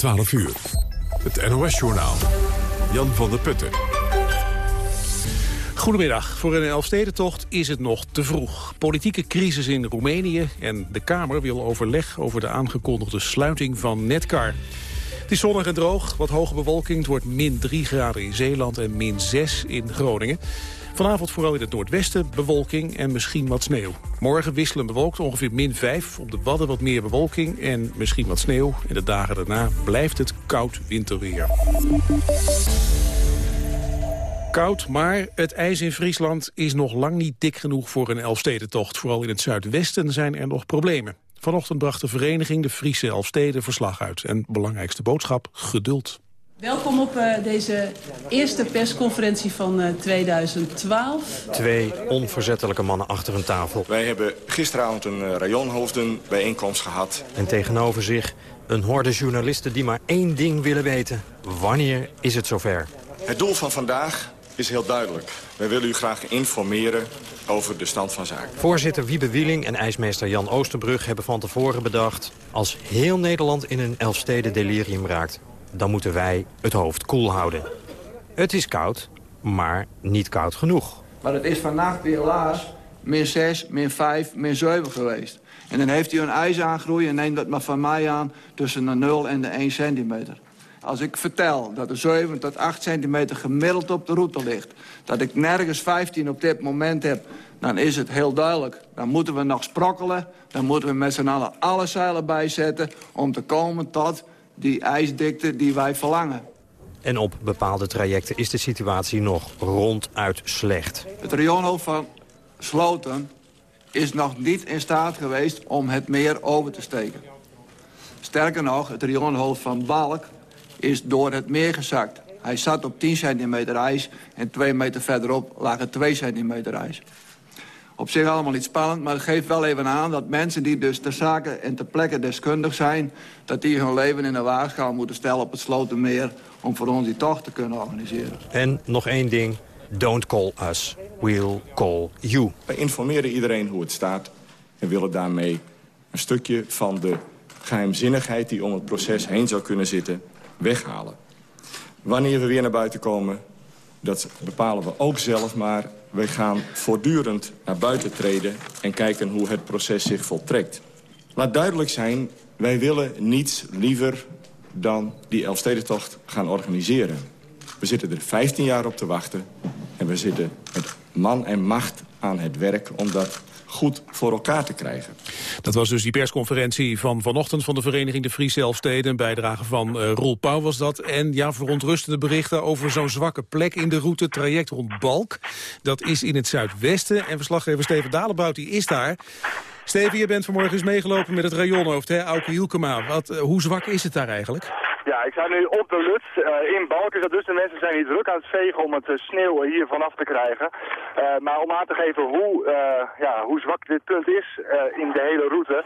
12 uur. Het NOS-journaal. Jan van der Putten. Goedemiddag. Voor een Elfstedentocht is het nog te vroeg. Politieke crisis in Roemenië en de Kamer wil overleg over de aangekondigde sluiting van Netcar. Het is zonnig en droog, wat hoge bewolking. Het wordt min 3 graden in Zeeland en min 6 in Groningen. Vanavond vooral in het noordwesten bewolking en misschien wat sneeuw. Morgen wisselen bewolkt ongeveer min 5. Op de Wadden wat meer bewolking en misschien wat sneeuw. En de dagen daarna blijft het koud winterweer. Koud, maar het ijs in Friesland is nog lang niet dik genoeg voor een Elfstedentocht. Vooral in het zuidwesten zijn er nog problemen. Vanochtend bracht de vereniging de Friese Elfsteden verslag uit. En belangrijkste boodschap, geduld. Welkom op uh, deze eerste persconferentie van uh, 2012. Twee onverzettelijke mannen achter een tafel. Wij hebben gisteravond een uh, rayonhoofdenbijeenkomst gehad. En tegenover zich een horde journalisten die maar één ding willen weten. Wanneer is het zover? Het doel van vandaag is heel duidelijk. Wij willen u graag informeren over de stand van zaken. Voorzitter Wiebe Wieling en ijsmeester Jan Oosterbrug hebben van tevoren bedacht... als heel Nederland in een Elfsteden delirium raakt dan moeten wij het hoofd koel houden. Het is koud, maar niet koud genoeg. Maar het is vannacht weer helaas min 6, min 5, min 7 geweest. En dan heeft u een ijs aangroeien en neemt dat maar van mij aan tussen de 0 en de 1 centimeter. Als ik vertel dat er 7 tot 8 centimeter gemiddeld op de route ligt... dat ik nergens 15 op dit moment heb, dan is het heel duidelijk. Dan moeten we nog sprokkelen, dan moeten we met z'n allen alle zeilen bijzetten... om te komen tot die ijsdikte die wij verlangen. En op bepaalde trajecten is de situatie nog ronduit slecht. Het rioolhoofd van Sloten is nog niet in staat geweest om het meer over te steken. Sterker nog, het rioolhoofd van Balk is door het meer gezakt. Hij zat op 10 centimeter ijs en twee meter verderop lagen 2 centimeter ijs op zich allemaal niet spannend, maar het geeft wel even aan... dat mensen die dus ter zake en ter plekke deskundig zijn... dat die hun leven in een waagschaal moeten stellen op het Slotenmeer... om voor ons die tocht te kunnen organiseren. En nog één ding, don't call us, we'll call you. Wij informeren iedereen hoe het staat... en willen daarmee een stukje van de geheimzinnigheid... die om het proces heen zou kunnen zitten, weghalen. Wanneer we weer naar buiten komen, dat bepalen we ook zelf... maar wij gaan voortdurend naar buiten treden en kijken hoe het proces zich voltrekt. Laat duidelijk zijn, wij willen niets liever dan die Elfstedentocht gaan organiseren. We zitten er 15 jaar op te wachten en we zitten met man en macht aan het werk om dat goed voor elkaar te krijgen. Dat was dus die persconferentie van vanochtend van de Vereniging de Friese Elfsteden. Een bijdrage van uh, Roel Pauw was dat. En ja, verontrustende berichten over zo'n zwakke plek in de route. Traject rond Balk. Dat is in het zuidwesten. En verslaggever Steven Dalebout die is daar. Steven, je bent vanmorgen eens meegelopen met het rayonhoofd, hè, Auke Hielkema. Wat, uh, hoe zwak is het daar eigenlijk? Ja, ik sta nu op de Luts uh, in Balken. Dus de mensen zijn hier druk aan het vegen om het uh, sneeuw hier vanaf te krijgen. Uh, maar om aan te geven hoe, ja, hoe zwak dit punt is in de hele route.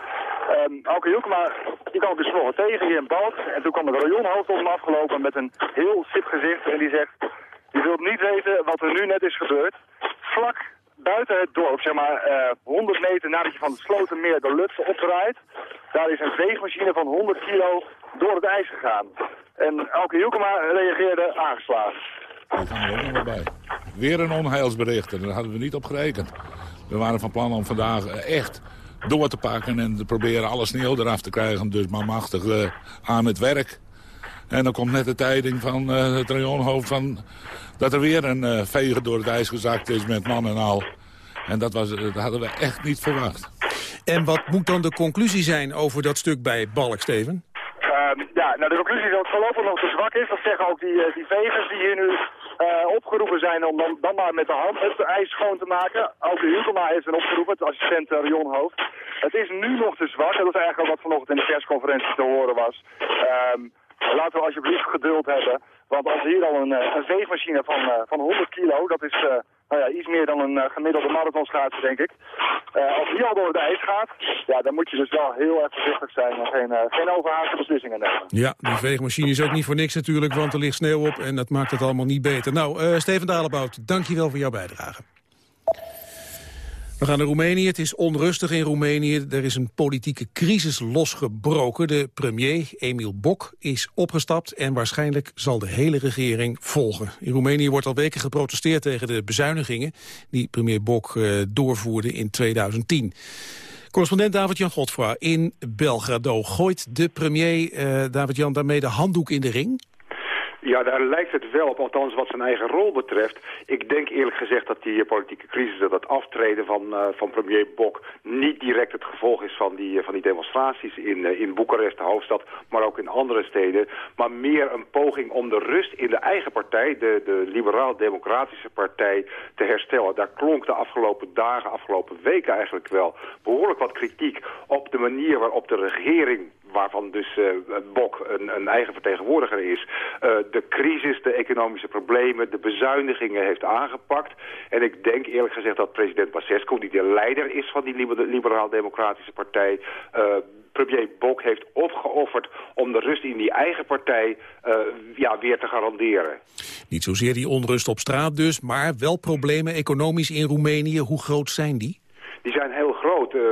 Um, Auke Hilkema, die kwam dus morgen tegen hier in Balk. En toen kwam het rayonhoofd op afgelopen met een heel sip gezicht. En die zegt, je wilt niet weten wat er nu net is gebeurd. Vlak buiten het dorp, zeg maar uh, 100 meter nadat je van het Slotenmeer de Lutse opdraait. Daar is een veegmachine van 100 kilo door het ijs gegaan. En Elke Hielkema reageerde aangeslagen. Daar gaan we ook nog wel bij. Weer een onheilsbericht en daar hadden we niet op gerekend. We waren van plan om vandaag echt door te pakken en te proberen alle sneeuw eraf te krijgen. Dus maar machtig uh, aan het werk. En dan komt net de tijding van uh, het rayonhoofd van dat er weer een uh, veger door het ijs gezakt is met man en al. En dat, was, dat hadden we echt niet verwacht. En wat moet dan de conclusie zijn over dat stuk bij Balk, Steven? Ja, nou de conclusie is dat het voorlopig nog te zwak is. Dat zeggen ook die, uh, die vegers die hier nu uh, opgeroepen zijn om dan, dan maar met de hand het ijs schoon te maken. Ook de Hukema is er opgeroepen, het assistent uh, Rionhoofd. Het is nu nog te zwak. Dat is eigenlijk ook wat vanochtend in de persconferentie te horen was. Um, laten we alsjeblieft geduld hebben. Want als hier al een, een veegmachine van, van 100 kilo, dat is nou ja, iets meer dan een uh, gemiddelde marathonschaats, denk ik. als die al door het ijs gaat, ja, dan moet je dus wel heel erg voorzichtig zijn en geen, geen overhaaste beslissingen nemen. Ja, die veegmachine is ook niet voor niks natuurlijk, want er ligt sneeuw op en dat maakt het allemaal niet beter. Nou, Steven Dalebout, dank je wel voor jouw bijdrage. We gaan naar Roemenië. Het is onrustig in Roemenië. Er is een politieke crisis losgebroken. De premier, Emil Bok, is opgestapt en waarschijnlijk zal de hele regering volgen. In Roemenië wordt al weken geprotesteerd tegen de bezuinigingen die premier Bok uh, doorvoerde in 2010. Correspondent David-Jan Godfra in Belgrado. Gooit de premier uh, David-Jan daarmee de handdoek in de ring? Ja, daar lijkt het wel op, althans wat zijn eigen rol betreft. Ik denk eerlijk gezegd dat die politieke crisis, dat het aftreden van, uh, van premier Bok... niet direct het gevolg is van die, van die demonstraties in, in Boekarest, de hoofdstad... maar ook in andere steden. Maar meer een poging om de rust in de eigen partij, de, de liberaal-democratische partij, te herstellen. Daar klonk de afgelopen dagen, afgelopen weken eigenlijk wel... behoorlijk wat kritiek op de manier waarop de regering waarvan dus uh, Bok een, een, eigen vertegenwoordiger is, uh, de crisis, de economische problemen, de bezuinigingen heeft aangepakt. En ik denk eerlijk gezegd dat president Basescu, die de leider is van die liberaal-democratische partij, uh, premier Bok heeft opgeofferd om de rust in die eigen partij uh, ja, weer te garanderen. Niet zozeer die onrust op straat dus, maar wel problemen economisch in Roemenië. Hoe groot zijn die? Die zijn heel groot. Uh,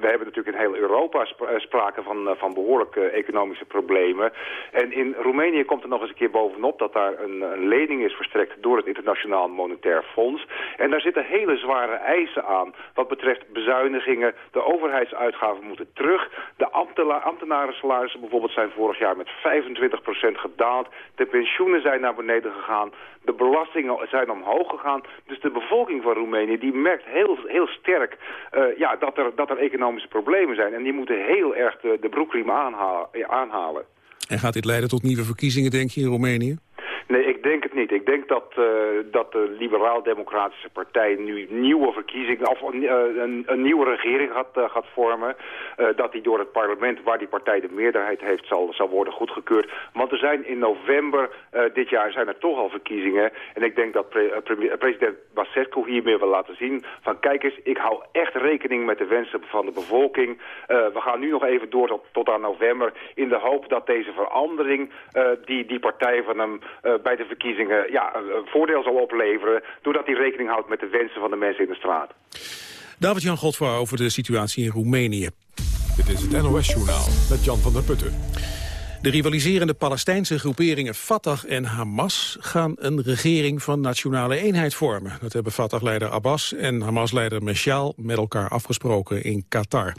we hebben natuurlijk in heel Europa sprake van, van behoorlijke economische problemen. En in Roemenië komt er nog eens een keer bovenop dat daar een, een lening is verstrekt door het Internationaal Monetair Fonds. En daar zitten hele zware eisen aan wat betreft bezuinigingen. De overheidsuitgaven moeten terug. De ambtenaren salarissen bijvoorbeeld zijn vorig jaar met 25% gedaald. De pensioenen zijn naar beneden gegaan. De belastingen zijn omhoog gegaan. Dus de bevolking van Roemenië die merkt heel, heel sterk uh, ja, dat, er, dat er economische problemen zijn. En die moeten heel erg de, de broekriem aanhalen. En gaat dit leiden tot nieuwe verkiezingen, denk je, in Roemenië? Nee, ik denk het niet. Ik denk dat, uh, dat de liberaal-democratische partij nu nieuwe verkiezingen, of uh, een, een, nieuwe regering gaat, uh, gaat vormen. dat die door het parlement, waar die partij de meerderheid heeft, zal, zal worden goedgekeurd. Want er zijn in november dit jaar zijn er toch al verkiezingen. En ik denk dat pre pre president Basescu hiermee wil laten zien van kijk eens, ik hou echt rekening met de wensen van de bevolking. we gaan nu nog even door tot, tot aan november in de hoop dat deze verandering die die partij van hem bij de verkiezingen ja, een voordeel zal opleveren... doordat hij rekening houdt met de wensen van de mensen in de straat. David-Jan Godfra over de situatie in Roemenië. Dit is het NOS-journaal met Jan van der Putten. De rivaliserende Palestijnse groeperingen Fatah en Hamas gaan een regering van nationale eenheid vormen. Dat hebben Fatah-leider Abbas en Hamas-leider Meshaal met elkaar afgesproken in Qatar.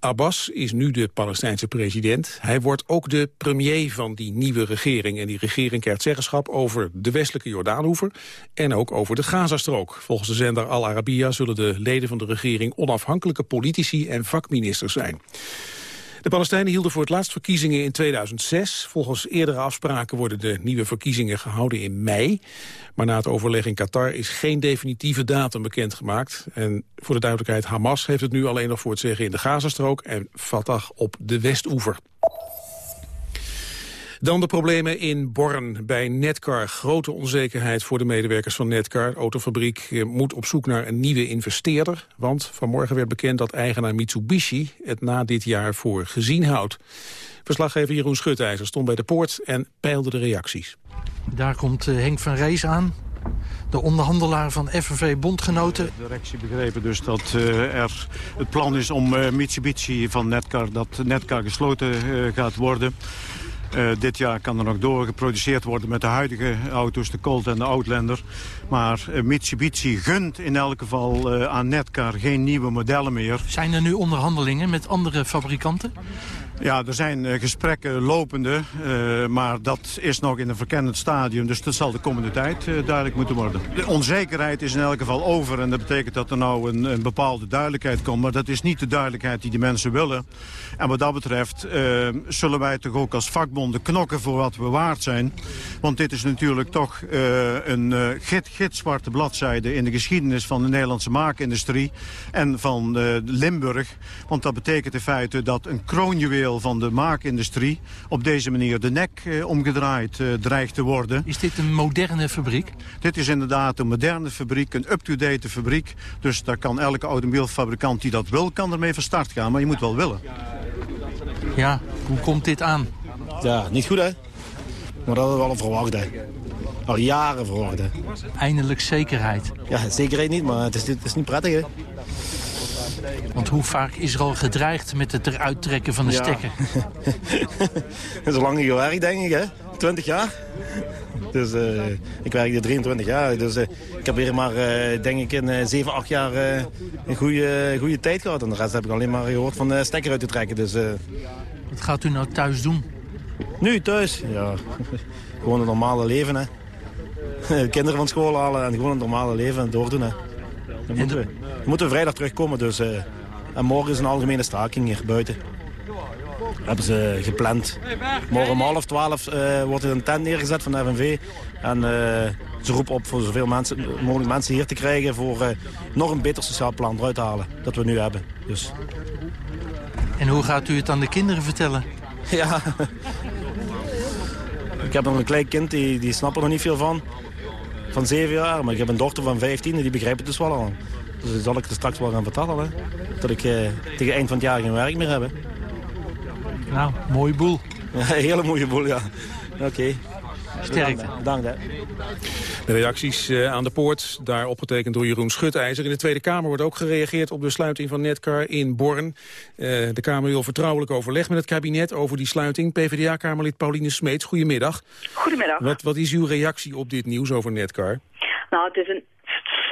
Abbas is nu de Palestijnse president. Hij wordt ook de premier van die nieuwe regering. En die regering krijgt zeggenschap over de westelijke Jordaanhoever... en ook over de Gazastrook. Volgens de zender Al Arabiya zullen de leden van de regering... onafhankelijke politici en vakministers zijn. De Palestijnen hielden voor het laatst verkiezingen in 2006. Volgens eerdere afspraken worden de nieuwe verkiezingen gehouden in mei. Maar na het overleg in Qatar is geen definitieve datum bekendgemaakt. En voor de duidelijkheid, Hamas heeft het nu alleen nog voor het zeggen in de Gazastrook... en Fatah op de Westoever. Dan de problemen in Born bij Netcar. Grote onzekerheid voor de medewerkers van Netcar. De autofabriek eh, moet op zoek naar een nieuwe investeerder. Want vanmorgen werd bekend dat eigenaar Mitsubishi het na dit jaar voor gezien houdt. Verslaggever Jeroen Schutijzer stond bij de poort en peilde de reacties. Daar komt eh, Henk van Rees aan. De onderhandelaar van FNV Bondgenoten. De directie begrepen dus dat uh, er het plan is om uh, Mitsubishi van Netcar... dat Netcar gesloten uh, gaat worden. Uh, dit jaar kan er nog door geproduceerd worden met de huidige auto's, de Colt en de Outlander. Maar uh, Mitsubishi gunt in elk geval uh, aan Netcar geen nieuwe modellen meer. Zijn er nu onderhandelingen met andere fabrikanten? Ja, er zijn uh, gesprekken lopende, uh, maar dat is nog in een verkennend stadium. Dus dat zal de komende tijd uh, duidelijk moeten worden. De onzekerheid is in elk geval over en dat betekent dat er nou een, een bepaalde duidelijkheid komt. Maar dat is niet de duidelijkheid die de mensen willen. En wat dat betreft zullen wij toch ook als vakbonden knokken voor wat we waard zijn. Want dit is natuurlijk toch een git, gitzwarte bladzijde in de geschiedenis van de Nederlandse maakindustrie en van Limburg. Want dat betekent in feite dat een kroonjuweel van de maakindustrie op deze manier de nek eh, omgedraaid uh, dreigt te worden. Is dit een moderne fabriek? Dit is inderdaad een moderne fabriek, een up-to-date fabriek. Dus daar kan elke automobielfabrikant die dat wil, kan ermee van start gaan. Maar je moet wel willen. Ja, hoe komt dit aan? Ja, niet goed hè. Maar dat hadden we al verwacht hè. Al jaren verwacht hè. Eindelijk zekerheid. Ja, zekerheid niet, maar het is, het is niet prettig hè. Want hoe vaak is er al gedreigd met het eruit trekken van de Ja. stekker? Dat is lang gewerkt, denk ik, hè? 20 jaar. Dus eh, ik werk hier 23 jaar. Dus eh, ik heb hier maar, eh, denk ik, in eh 7, 8 jaar een goede, goede tijd gehad. En de rest heb ik alleen maar gehoord van de stekker uit te trekken. Dus, Wat gaat u nou thuis doen? nu thuis, ja, gewoon het normale leven, hè. Kinderen van school halen en gewoon het normale leven doordoen, hè. Dan moeten we, dan moeten we vrijdag terugkomen, dus... eh, en morgen is een algemene staking hier buiten. hebben ze gepland. Morgen om half twaalf eh, wordt er een tent neergezet van de FNV. En eh, ze roepen op voor zoveel mensen, mogelijk mensen hier te krijgen... voor nog een beter sociaal plan eruit te halen dat we nu hebben. Dus En hoe gaat u het aan de kinderen vertellen? ja. ik heb nog een klein kind, die, die snapt er nog niet veel van. Van zeven jaar. Maar ik heb een dochter van 15 en die begrijpt het dus wel al. Dus dat zal ik er straks wel gaan vertellen. Hè? Dat ik eh, tegen eind van het jaar geen werk meer heb. hè. Nou, mooie boel. Hele mooie boel, ja. Oké. Sterkte. Bedankt, hè. De reacties eh, aan de poort, daar opgetekend door Jeroen Schutijzer. In de Tweede Kamer wordt ook gereageerd op de sluiting van Netcar in Born. Eh, de Kamer wil vertrouwelijk overleg met het kabinet over die sluiting. PvdA-Kamerlid Pauline Smeets, goedemiddag. Goedemiddag. Wat, wat is uw reactie op dit nieuws over Netcar? Nou, het is een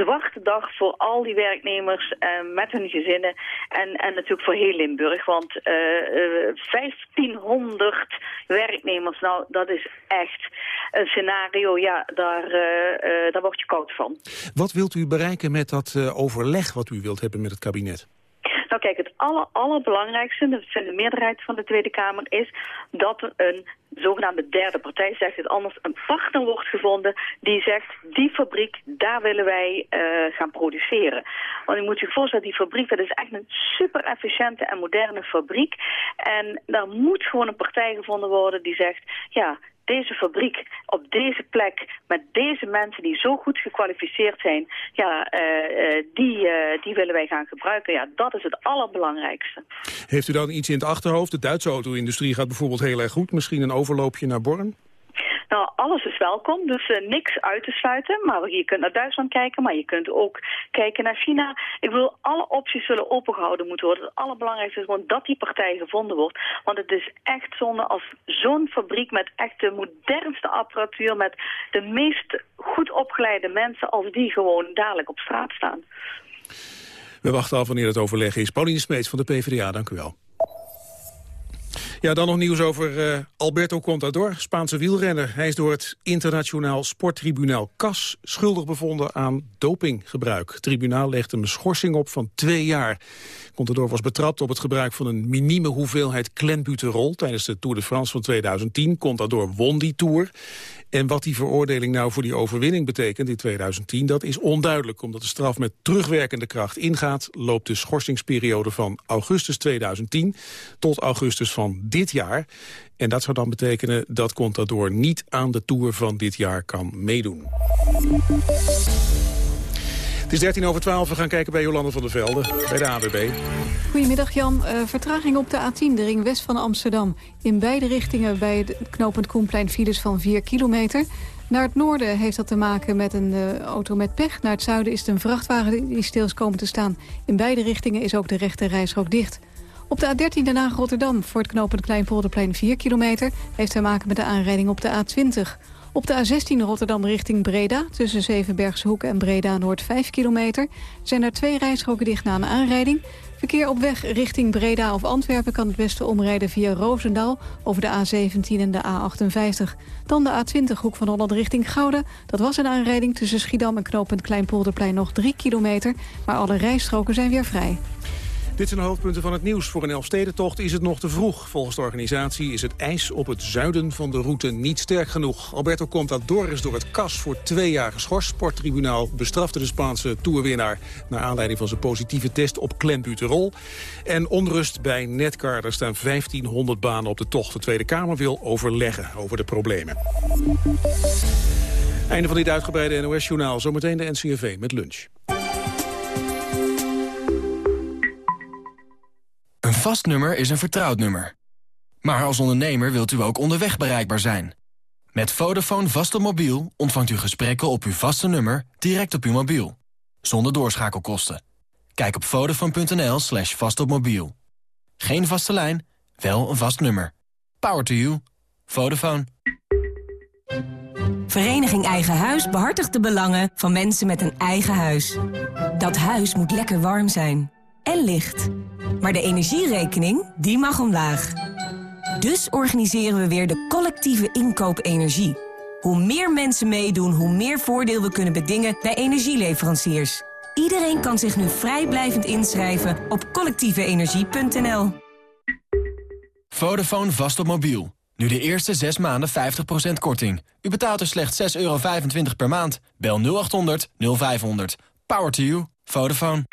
zwarte dag voor al die werknemers eh, met hun gezinnen en, en natuurlijk voor heel Limburg. Want eh, eh, 1500 werknemers, nou dat is echt een scenario, ja, daar, eh, eh, daar word je koud van. Wat wilt u bereiken met dat eh, overleg wat u wilt hebben met het kabinet? Nou kijk, het aller, allerbelangrijkste, dat vindt de meerderheid van de Tweede Kamer, is dat er een zogenaamde derde partij, zegt het anders, een partner wordt gevonden die zegt, die fabriek, daar willen wij eh, gaan produceren. Want je moet je voorstellen, die fabriek, dat is echt een super efficiënte en moderne fabriek. En daar moet gewoon een partij gevonden worden die zegt, ja, deze fabriek op deze plek met deze mensen die zo goed gekwalificeerd zijn, ja, eh, eh, die, eh, die willen wij gaan gebruiken. Ja, dat is het allerbelangrijkste. Heeft u dan iets in het achterhoofd? De Duitse auto-industrie gaat bijvoorbeeld heel erg goed. Misschien een overloopje naar Born? Nou, alles is welkom, dus eh, niks uit te sluiten. Maar je kunt naar Duitsland kijken, maar je kunt ook kijken naar China. Ik wil alle opties zullen opengehouden moeten worden. Het allerbelangrijkste is gewoon dat die partij gevonden wordt. Want het is echt zonde als zo'n fabriek met echt de modernste apparatuur... met de meest goed opgeleide mensen, als die gewoon dadelijk op straat staan. We wachten af wanneer het overleg is. Pauline Smeets van de PvdA, dank u wel. Ja, dan nog nieuws over eh, Alberto Contador, Spaanse wielrenner. Hij is door het internationaal sporttribunaal CAS schuldig bevonden aan dopinggebruik. Het tribunaal legt hem een schorsing op van twee jaar. Contador was betrapt op het gebruik van een minieme hoeveelheid clenbuterol tijdens de Tour de France van 2010. Contador won die Tour. En wat die veroordeling nou voor die overwinning betekent in 2010, dat is onduidelijk. Omdat de straf met terugwerkende kracht ingaat, loopt de schorsingsperiode van augustus 2010 tot augustus van dit jaar. En dat zou dan betekenen dat Contador niet aan de Tour van dit jaar kan meedoen. Het is 13 over 12. We gaan kijken bij Jolande van der Velde, bij de AWB. Goedemiddag Jan. Eh, vertraging op de A10, de ring west van Amsterdam. In beide richtingen bij het knooppunt Koenplein files van 4 kilometer. Naar het noorden heeft dat te maken met een eh, auto met pech. Naar het zuiden is het een vrachtwagen die stil is komen te staan. In beide richtingen is ook de rechte reisrook dicht. Op de A13 Den Haag-Rotterdam voor het knooppunt Kleinpolderplein 4 kilometer... heeft te maken met de aanrijding op de A20. Op de A16 Rotterdam richting Breda, tussen Zevenbergse Hoek en Breda Noord 5 kilometer... zijn er twee rijstroken dicht na een aanrijding. Verkeer op weg richting Breda of Antwerpen kan het beste omrijden via Roosendaal... over de A17 en de A58. Dan de A20 Hoek van Holland richting Gouda. Dat was een aanrijding tussen Schiedam en knooppunt Kleinpolderplein nog 3 kilometer... maar alle rijstroken zijn weer vrij. Dit zijn de hoofdpunten van het nieuws. Voor een Elfstedentocht is het nog te vroeg. Volgens de organisatie is het ijs op het zuiden van de route niet sterk genoeg. Alberto Contador is door het KAS voor twee jaar geschorst. Sporttribunaal bestrafte de Spaanse toerwinnaar... naar aanleiding van zijn positieve test op klembuterol. En onrust bij Netcar. Er staan 1500 banen op de tocht. De Tweede Kamer wil overleggen over de problemen. Einde van dit uitgebreide NOS-journaal. Zometeen de NCRV met lunch. Een vast nummer is een vertrouwd nummer. Maar als ondernemer wilt u ook onderweg bereikbaar zijn. Met Vodafone vast op mobiel ontvangt u gesprekken op uw vaste nummer direct op uw mobiel. Zonder doorschakelkosten. Kijk op vodafone.nl slash vastopmobiel. Geen vaste lijn, wel een vast nummer. Power to you. Vodafone. Vereniging Eigen Huis behartigt de belangen van mensen met een eigen huis. Dat huis moet lekker warm zijn. En licht. Maar de energierekening, die mag omlaag. Dus organiseren we weer de collectieve inkoop energie. Hoe meer mensen meedoen, hoe meer voordeel we kunnen bedingen bij energieleveranciers. Iedereen kan zich nu vrijblijvend inschrijven op collectieveenergie.nl. Vodafone vast op mobiel. Nu de eerste 6 maanden 50% korting. U betaalt dus slechts 6,25 euro per maand. Bel 0800 0500. Power to you. Vodafone.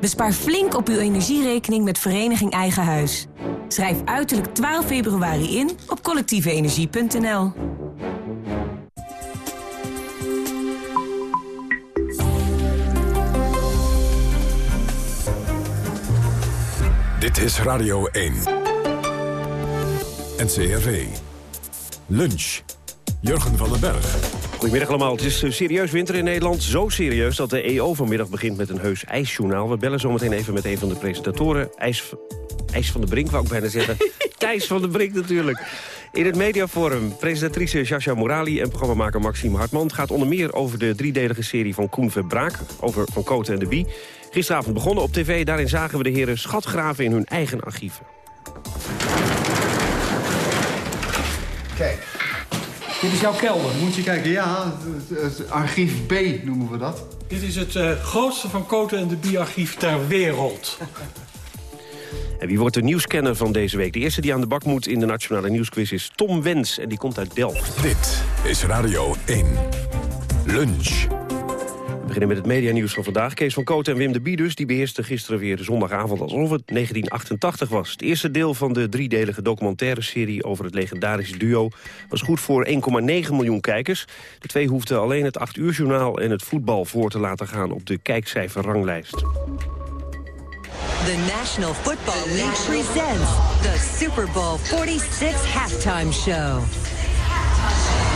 Bespaar flink op uw energierekening met Vereniging Eigen Huis. Schrijf uiterlijk 12 februari in op collectieveenergie.nl. Dit is Radio 1. NCRV. Lunch. Jurgen van den Berg. Goedemiddag allemaal. Het is eh, serieus winter in Nederland. Zo serieus dat de EO vanmiddag begint met een heus ijsjournaal. We bellen zometeen even met een van de presentatoren. IJs, IJs van de Brink, wou ik bijna zeggen. Thijs van de Brink natuurlijk. In het mediaforum presentatrice Jascha Morali en programmamaker Maxime Hartman... gaat onder meer over de driedelige serie van Koen Verbraak... over Van Koten en de Bie. Gisteravond begonnen op tv. Daarin zagen we de heren schatgraven in hun eigen archieven. Kijk. Dit is jouw kelder, moet je kijken. Ja, het, het archief B noemen we dat. Dit is het uh, grootste van Koten en de Bie-archief ter wereld. En wie wordt de nieuwscanner van deze week? De eerste die aan de bak moet in de Nationale Nieuwsquiz is Tom Wens. En die komt uit Delft. Dit is Radio 1. Lunch. Beginnen met het medianieuws van vandaag. Kees van Kooten en Wim de Biedus die beheersten gisteren weer zondagavond alsof het 1988 was. Het eerste deel van de driedelige documentaire serie over het legendarische duo was goed voor 1,9 miljoen kijkers. De twee hoefden alleen het 8 uur journaal en het voetbal voor te laten gaan op de kijkcijferranglijst. The National Football League presents the Super Bowl 46 halftime show.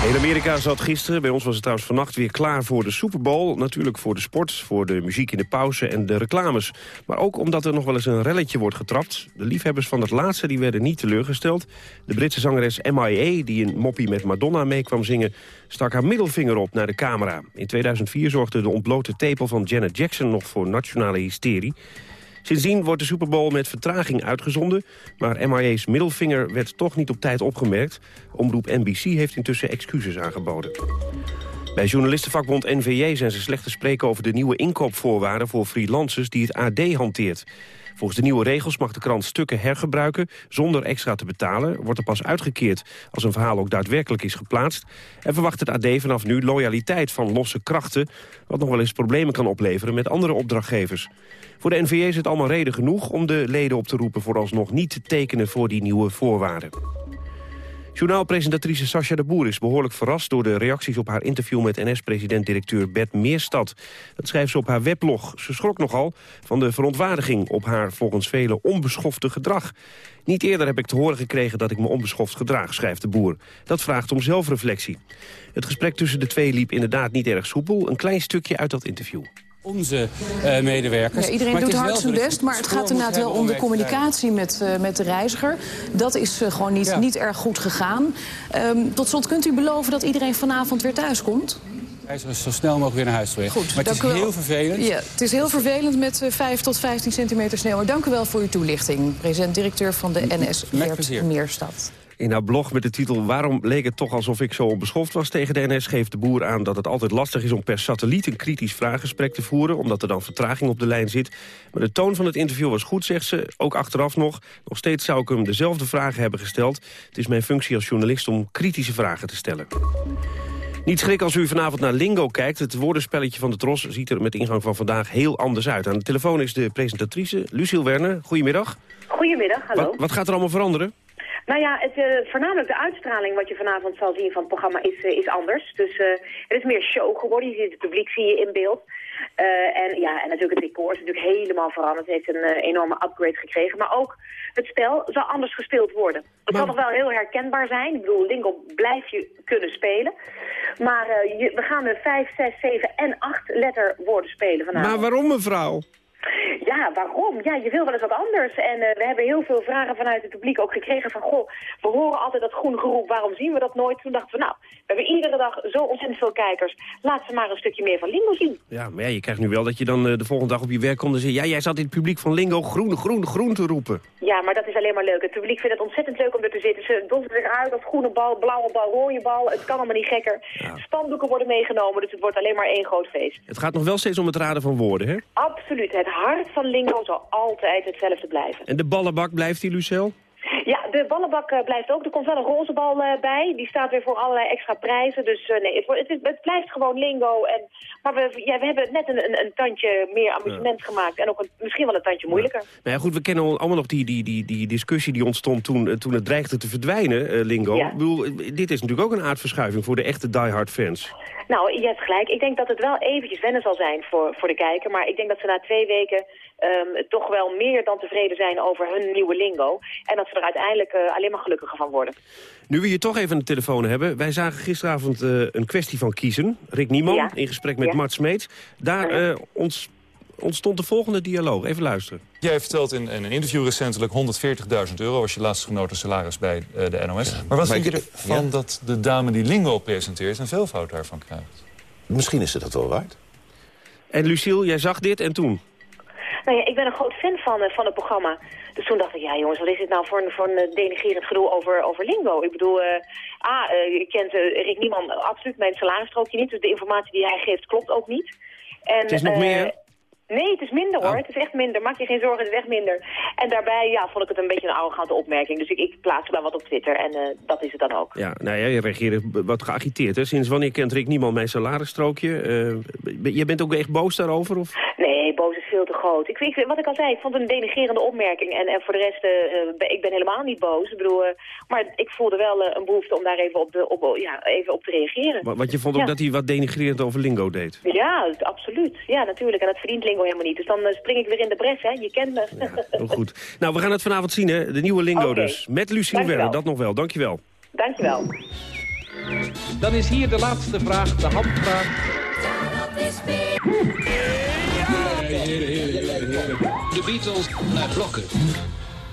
In Amerika zat gisteren, bij ons was het trouwens vannacht weer klaar voor de Super Bowl. Natuurlijk voor de sport, voor de muziek in de pauze en de reclames. Maar ook omdat er nog wel eens een relletje wordt getrapt. De liefhebbers van het laatste die werden niet teleurgesteld. De Britse zangeres M.I.A., die een moppie met Madonna mee kwam zingen... stak haar middelvinger op naar de camera. In 2004 zorgde de ontblote tepel van Janet Jackson nog voor nationale hysterie. Sindsdien wordt de Super Bowl met vertraging uitgezonden... maar MIA's middelvinger werd toch niet op tijd opgemerkt. Omroep NBC heeft intussen excuses aangeboden. Bij journalistenvakbond NVJ zijn ze slecht te spreken over de nieuwe inkoopvoorwaarden voor freelancers die het AD hanteert. Volgens de nieuwe regels mag de krant stukken hergebruiken zonder extra te betalen. Wordt er pas uitgekeerd als een verhaal ook daadwerkelijk is geplaatst. En verwacht het AD vanaf nu loyaliteit van losse krachten... wat nog wel eens problemen kan opleveren met andere opdrachtgevers. Voor de NVJ is het allemaal reden genoeg om de leden op te roepen... vooralsnog niet te tekenen voor die nieuwe voorwaarden. Journaalpresentatrice Sascha de Boer is behoorlijk verrast... door de reacties op haar interview met NS-president-directeur Bert Meerstad. Dat schrijft ze op haar weblog. Ze schrok nogal van de verontwaardiging op haar volgens velen onbeschofte gedrag. Niet eerder heb ik te horen gekregen dat ik me onbeschoft gedraag, schrijft de Boer. Dat vraagt om zelfreflectie. Het gesprek tussen de twee liep inderdaad niet erg soepel. Een klein stukje uit dat interview onze uh, medewerkers. Ja, iedereen doet hard zijn best, maar het gaat inderdaad wel om de communicatie met, uh, met de reiziger. Dat is uh, gewoon niet, ja. niet erg goed gegaan. Um, tot slot, kunt u beloven dat iedereen vanavond weer thuis komt? Reizigers zo snel mogelijk weer naar huis terug. Goed, maar het is heel vervelend. Ja, het is heel vervelend met 5 tot 15 centimeter sneeuw. Maar dank u wel voor uw toelichting. President-directeur van de NS, Geert Meerstad. In haar blog met de titel Waarom leek het toch alsof ik zo onbeschoft was tegen de NS... geeft de boer aan dat het altijd lastig is om per satelliet een kritisch vraaggesprek te voeren... omdat er dan vertraging op de lijn zit. Maar de toon van het interview was goed, zegt ze. Ook achteraf nog. Nog steeds zou ik hem dezelfde vragen hebben gesteld. Het is mijn functie als journalist om kritische vragen te stellen. Niet schrik als u vanavond naar Lingo kijkt. Het woordenspelletje van de Tros ziet er met ingang van vandaag heel anders uit. Aan de telefoon is de presentatrice Luciel Werner. Goedemiddag. Goedemiddag, hallo. Wat, wat gaat er allemaal veranderen? Nou ja, het, eh, voornamelijk de uitstraling wat je vanavond zal zien van het programma is, eh, is anders. Dus eh, het is meer show geworden. Je ziet het publiek zie je in beeld. En, ja, en natuurlijk het decor is natuurlijk helemaal veranderd. Het heeft een enorme upgrade gekregen. Maar ook het spel zal anders gespeeld worden. Het zal nog wel heel herkenbaar zijn. Ik bedoel, Lingo blijf je kunnen spelen. Maar je- we gaan de 5, 6, 7 en 8 letterwoorden spelen vanavond. Maar waarom, mevrouw? Ja, waarom? Ja, je wil wel eens wat anders. En eh, we hebben heel veel vragen vanuit het publiek ook gekregen van... goh, we horen altijd dat groen geroep, waarom zien we dat nooit? Toen dachten we, nou, we hebben iedere dag zo ontzettend veel kijkers. Laat ze maar een stukje meer van Lingo zien. Ja, maar ja, je krijgt nu wel dat je dan eh, de volgende dag op je werk komt en zegt... ja, jij zat in het publiek van Lingo groen, groen, groen te roepen. Ja, maar dat is alleen maar leuk. Het publiek vindt het ontzettend leuk om er te zitten. Ze dossen zich uit als groene bal, blauwe bal, rode bal. Het kan allemaal niet gekker. Spandoeken worden meegenomen, dus het wordt alleen maar één groot feest. Het gaat nog wel steeds om het raden van woorden, hè? Absoluut. Het hart van Lingo zal altijd hetzelfde blijven. En de ballenbak blijft die, Lucel? Ja, de ballenbak eh, blijft ook. Er komt wel een roze bal eh, bij. Die staat weer voor allerlei extra prijzen. Dus eh, nee, het, wordt- het, is- het blijft gewoon lingo. En, maar we, ja, we hebben net een, een, een tandje meer amusement gemaakt. En ook een, misschien wel een tandje moeilijker. Nou ja, goed, we kennen allemaal nog die, die, die, die discussie die ontstond toen, toen het dreigde te verdwijnen, Lingo. Ja. Ik bedoel, dit is natuurlijk ook een aardverschuiving voor de echte diehard fans. Nou, je hebt gelijk. Ik denk dat het wel eventjes wennen zal zijn voor, voor de kijker. Maar ik denk dat ze na twee weken ehm, toch wel meer dan tevreden zijn over hun nieuwe lingo. En dat ze er uiteindelijk eh, alleen maar gelukkiger van worden. Nu we je toch even aan de telefoon hebben. Wij zagen gisteravond eh, een kwestie van kiezen. Rick Nieman Ja. in gesprek met Ja. Mart Smeets. Daar eh, ons, ontstond de volgende dialoog. Even luisteren. Jij vertelt in, in een interview recentelijk 140.000 euro... als je laatst genoten salaris bij eh, de NOS. maar wat maar vind je ervan ja. dat de dame die Lingo presenteert... een veelvoud daarvan krijgt? Misschien is ze dat wel waard. En Lucille, jij zag dit en toen? Nou ja, ik ben een groot fan van, eh, van het programma. Dus toen dacht ik, ja jongens, wat is dit nou voor een, voor een denigrerend gedoe over, over lingo? Ik bedoel, A, eh, je kent Rick Nieman absoluut mijn salarisstrookje niet. Dus de informatie die hij geeft klopt ook niet. En, Het is nog meer? Nee, het is minder hoor. Oh. Het is echt minder. Maak je geen zorgen, het is echt minder. En daarbij ja, vond ik het een beetje een arrogante opmerking. Dus ik, ik plaatste wel wat op Twitter en dat is het dan ook. Ja, nou ja, je reageerde b- wat geagiteerd. Hè? Sinds wanneer kent Rick Nieman mijn salarisstrookje? Je bent ook echt boos daarover? Of? Nee, boos veel te groot. Ik, ik, wat ik al zei, ik vond het een denigrerende opmerking. En, en voor de rest, eh, eh, ik ben helemaal niet boos. Ik bedoel, eh, maar ik voelde wel een behoefte om daar even op, de, op, ja, even op te reageren. Wa- Want je vond ook Ja. dat hij wat denigrerend over lingo deed. Ja, absoluut. Ja, natuurlijk. En dat verdient Lingo helemaal niet. Dus dan spring ik weer in de bres, hè. Je kent me. Heel goed. Nou, we gaan het vanavond zien, hè? De nieuwe lingo dus. Met Lucille Dankjewel. Werner, dat nog wel. Dankjewel. Dankjewel. Dan is hier de laatste vraag, de handvraag. De Beatles naar blokken.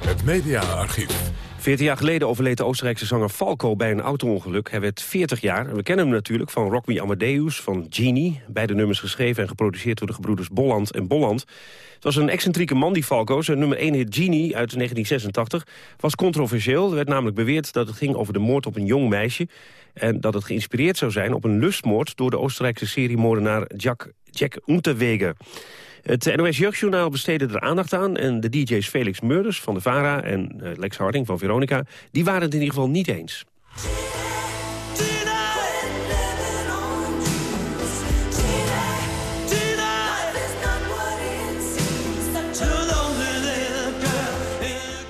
Het mediaarchief. 14 jaar geleden overleed de Oostenrijkse zanger Falco bij een auto-ongeluk. Hij werd 40 jaar. En we kennen hem natuurlijk van Rock Me Amadeus, van Genie. Beide nummers geschreven en geproduceerd door de gebroeders Bolland en Bolland. Het was een excentrieke man, die Falco. Zijn nummer 1 hit Genie uit 1986 was controversieel. Er werd namelijk beweerd dat het ging over de moord op een jong meisje. En dat het geïnspireerd zou zijn op een lustmoord... door de Oostenrijkse seriemoordenaar Jack, Jack Unterweger. Het NOS Jeugdjournaal besteedde er aandacht aan... en de DJ's Felix Meurders van de VARA en eh, Lex Harding van Veronica... die waren het in ieder geval niet eens.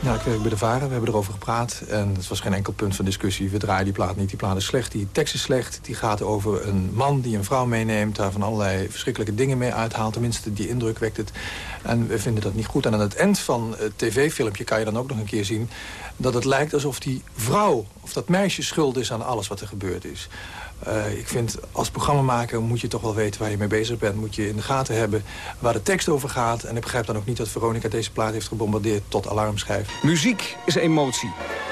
Ja, ik werk bij de. We hebben erover gepraat. En het was geen enkel punt van discussie. We draaien die plaat niet. Die plaat is slecht. Die tekst is slecht. Die gaat over een man die een vrouw meeneemt. Daar van allerlei verschrikkelijke dingen mee uithaalt. Tenminste, die indruk wekt het. En we vinden dat niet goed. En aan het eind van het tv-filmpje kan je dan ook nog een keer zien... dat het lijkt alsof die vrouw of dat meisje schuld is aan alles wat er gebeurd is. Eh, ik vind, als programmamaker moet je toch wel weten waar je mee bezig bent. Moet je in de gaten hebben waar de tekst over gaat. En ik begrijp dan ook niet dat Veronica deze plaat heeft gebombardeerd tot alarmschijf. Muziek is emotie.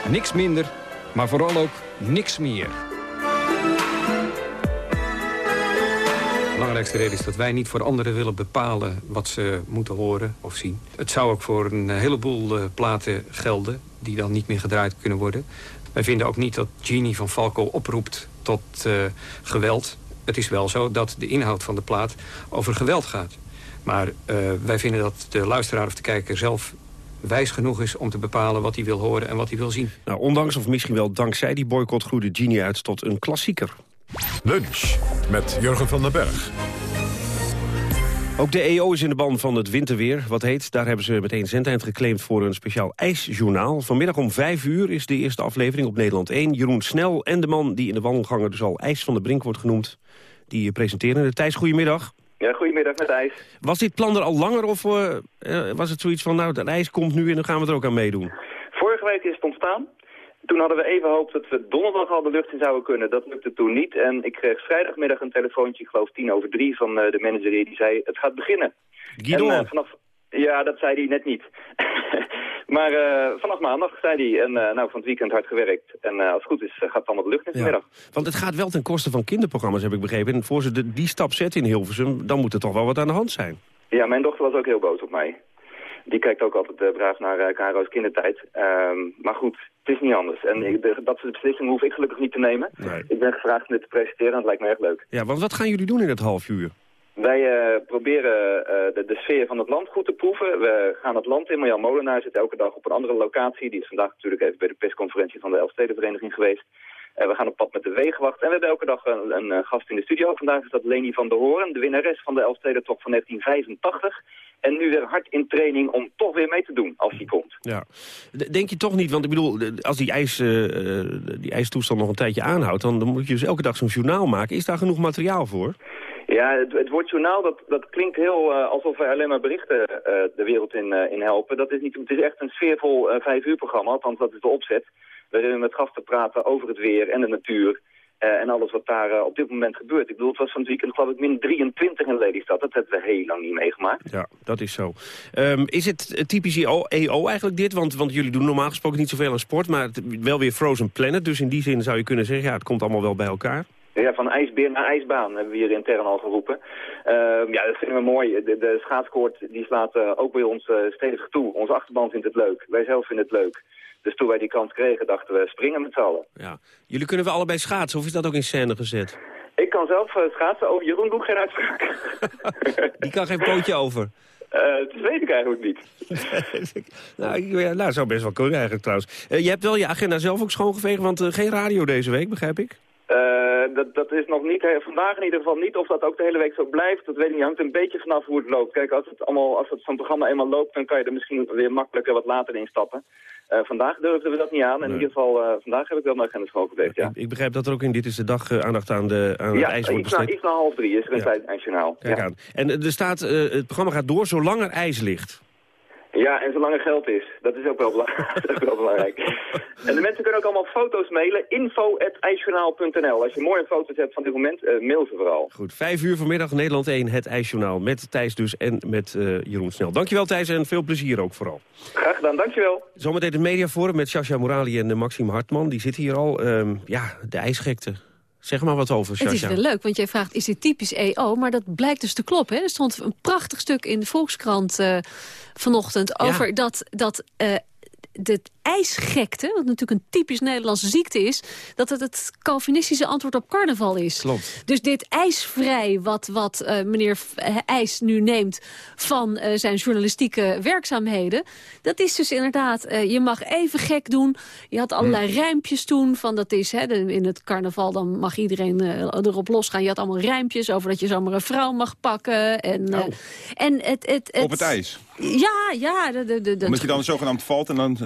Niks minder, maar vooral ook niks meer. De belangrijkste reden is dat wij niet voor anderen willen bepalen wat ze moeten horen of zien. Het zou ook voor een heleboel eh, platen gelden die dan niet meer gedraaid kunnen worden. Wij vinden ook niet dat Genie van Falco oproept tot eh, geweld. Het is wel zo dat de inhoud van de plaat over geweld gaat. Maar eh, wij vinden dat de luisteraar of de kijker zelf wijs genoeg is om te bepalen wat hij wil horen en wat hij wil zien. Nou, ondanks of misschien wel dankzij die boycott groeide Genie uit tot een klassieker. Lunch met Jurgen van den Berg. Ook de EO is in de ban van het winterweer. Wat heet, daar hebben ze meteen zendeind geclaimd voor een speciaal ijsjournaal. Vanmiddag om vijf uur is de eerste aflevering op Nederland 1. Jeroen Snel en de man die in de wandelgangen dus al IJs van de Brink wordt genoemd... die presenteren. Thijs, goedemiddag. Ja, goedemiddag met IJs. Was dit plan er al langer of uh, was het zoiets van... nou, het ijs komt nu en dan gaan we er ook aan meedoen? Vorige week is het ontstaan. Toen hadden we even gehoopt dat we donderdag al de lucht in zouden kunnen. Dat lukte toen niet. En ik kreeg vrijdagmiddag een telefoontje, ik geloof tien over drie, van uh, de manager hier. Die zei, het gaat beginnen. Guido. En, uh, vanaf... Ja, dat zei hij net niet. maar uh, vanaf maandag zei hij, en nou van het weekend hard gewerkt. En als het goed is, gaat het allemaal de lucht in vanmiddag. Ja. Want het gaat wel ten koste van kinderprogramma's, heb ik begrepen. En voor ze de, die stap zetten in Hilversum, dan moet er toch wel wat aan de hand zijn. Ja, mijn dochter was ook heel boos op mij. Die kijkt ook altijd braaf naar uh, Karo's kindertijd. Um, maar goed, het is niet anders. En ik, de, dat soort beslissingen hoef ik gelukkig niet te nemen. Nee. Ik ben gevraagd om dit te presenteren en het lijkt me erg leuk. Ja, want wat gaan jullie doen in het half uur? Wij uh, proberen de, de, sfeer van het land goed te proeven. We gaan het land in. Marjan Molenaar zit elke dag op een andere locatie. Die is vandaag natuurlijk even bij de persconferentie van de Elfstedenvereniging geweest. Uh, we gaan op pad met de wegenwacht en we hebben elke dag een, een, een, gast in de studio. Vandaag is dat Leni van der Hoorn, de winnares van de Elfstedentocht van 1985. En nu weer hard in training om toch weer mee te doen als die komt. Ja. Denk je toch niet, want ik bedoel, als die, ijs, uh, die ijstoestand nog een tijdje aanhoudt... Dan, dan moet je dus elke dag zo'n journaal maken. Is daar genoeg materiaal voor? Ja, het, het woord journaal, dat, dat klinkt heel uh, alsof wij alleen maar berichten uh, de wereld in, uh, in helpen. Dat is niet, het is echt een sfeervol vijf uur programma, althans dat is de opzet. Waarin we met gasten praten over het weer en de natuur. Uh, en alles wat daar uh, op dit moment gebeurt. Ik bedoel, het was van het weekend geloof ik min 23 in Lelystad. Dat hebben we heel lang niet meegemaakt. Ja, dat is zo. Um, is het typisch EO, EO eigenlijk dit? Want, want jullie doen normaal gesproken niet zoveel aan sport... maar het, wel weer Frozen Planet. Dus in die zin zou je kunnen zeggen... ja, het komt allemaal wel bij elkaar. Ja, van ijsbeer naar ijsbaan hebben we hier intern al geroepen. Uh, ja, dat vinden we mooi. De, de schaatskoord die slaat ook bij ons stevig toe. Onze achterban vindt het leuk. Wij zelf vinden het leuk. Dus toen wij die kans kregen, dachten we springen met z'n allen. Ja. Jullie kunnen we allebei schaatsen, of is dat ook in scène gezet? Ik kan zelf uh, schaatsen. Oh, Jeroen doet geen uitspraak. die kan geen pootje over. Uh, dat weet ik eigenlijk niet. nou, ja, nou, zou best wel kunnen eigenlijk trouwens. Uh, je hebt wel je agenda zelf ook schoongeveegd, want uh, geen radio deze week, begrijp ik? Uh, dat, dat is nog niet, vandaag in ieder geval niet. Of dat ook de hele week zo blijft, dat weet ik niet. hangt een beetje vanaf hoe het loopt. Kijk, als het, allemaal, als het zo'n programma eenmaal loopt, dan kan je er misschien weer makkelijker wat later in stappen. Uh, vandaag durfden we dat niet aan. En in ieder geval, uh, vandaag heb ik wel mijn agenda schoongeveegd, ja. Ik, ik, begrijp dat er ook in Dit is de Dag uh, aandacht aan, de, aan ja, het ijs wordt besteed. Ja, iets na half drie is er een ja. tijd eindjournaal. Kijk ja. aan. En er staat, het programma gaat door zolang er ijs ligt. Ja, en zolang er geld is. Dat is ook wel, belangrijk. ook wel belangrijk. en de mensen kunnen ook allemaal foto's mailen. info.ijsjournaal.nl Als je mooie foto's hebt van dit moment, uh, mail ze vooral. Goed, vijf uur vanmiddag Nederland 1, het IJsjournaal. Met Thijs dus en met uh, Jeroen Snel. Dankjewel Thijs en veel plezier ook vooral. Graag gedaan, dankjewel. Zometeen het mediaforum met Sascha Morali en Maxime Hartman. Die zitten hier al. Um, ja, de ijsgekte. Zeg maar wat over, Sascha. Het is wel leuk, want jij vraagt, is dit typisch EO? Maar dat blijkt dus te kloppen. Hè? Er stond een prachtig stuk in de Volkskrant uh, vanochtend... over ja. dat, dat uh, de ijsgekte, wat natuurlijk een typisch Nederlandse ziekte is... dat het het Calvinistische antwoord op carnaval is. Klopt. Dus dit ijsvrij wat, wat uh, meneer IJs nu neemt van uh, zijn journalistieke werkzaamheden... dat is dus inderdaad, uh, je mag even gek doen. Je had allerlei hmm. rijmpjes toen, van dat is hè, de, in het carnaval... dan mag iedereen erop losgaan. Je had allemaal rijmpjes over dat je zomaar een vrouw mag pakken. En, oh. en het, het, het, Op het ijs? Ja, ja. De, de, de, Omdat je dan zogenaamd valt en dan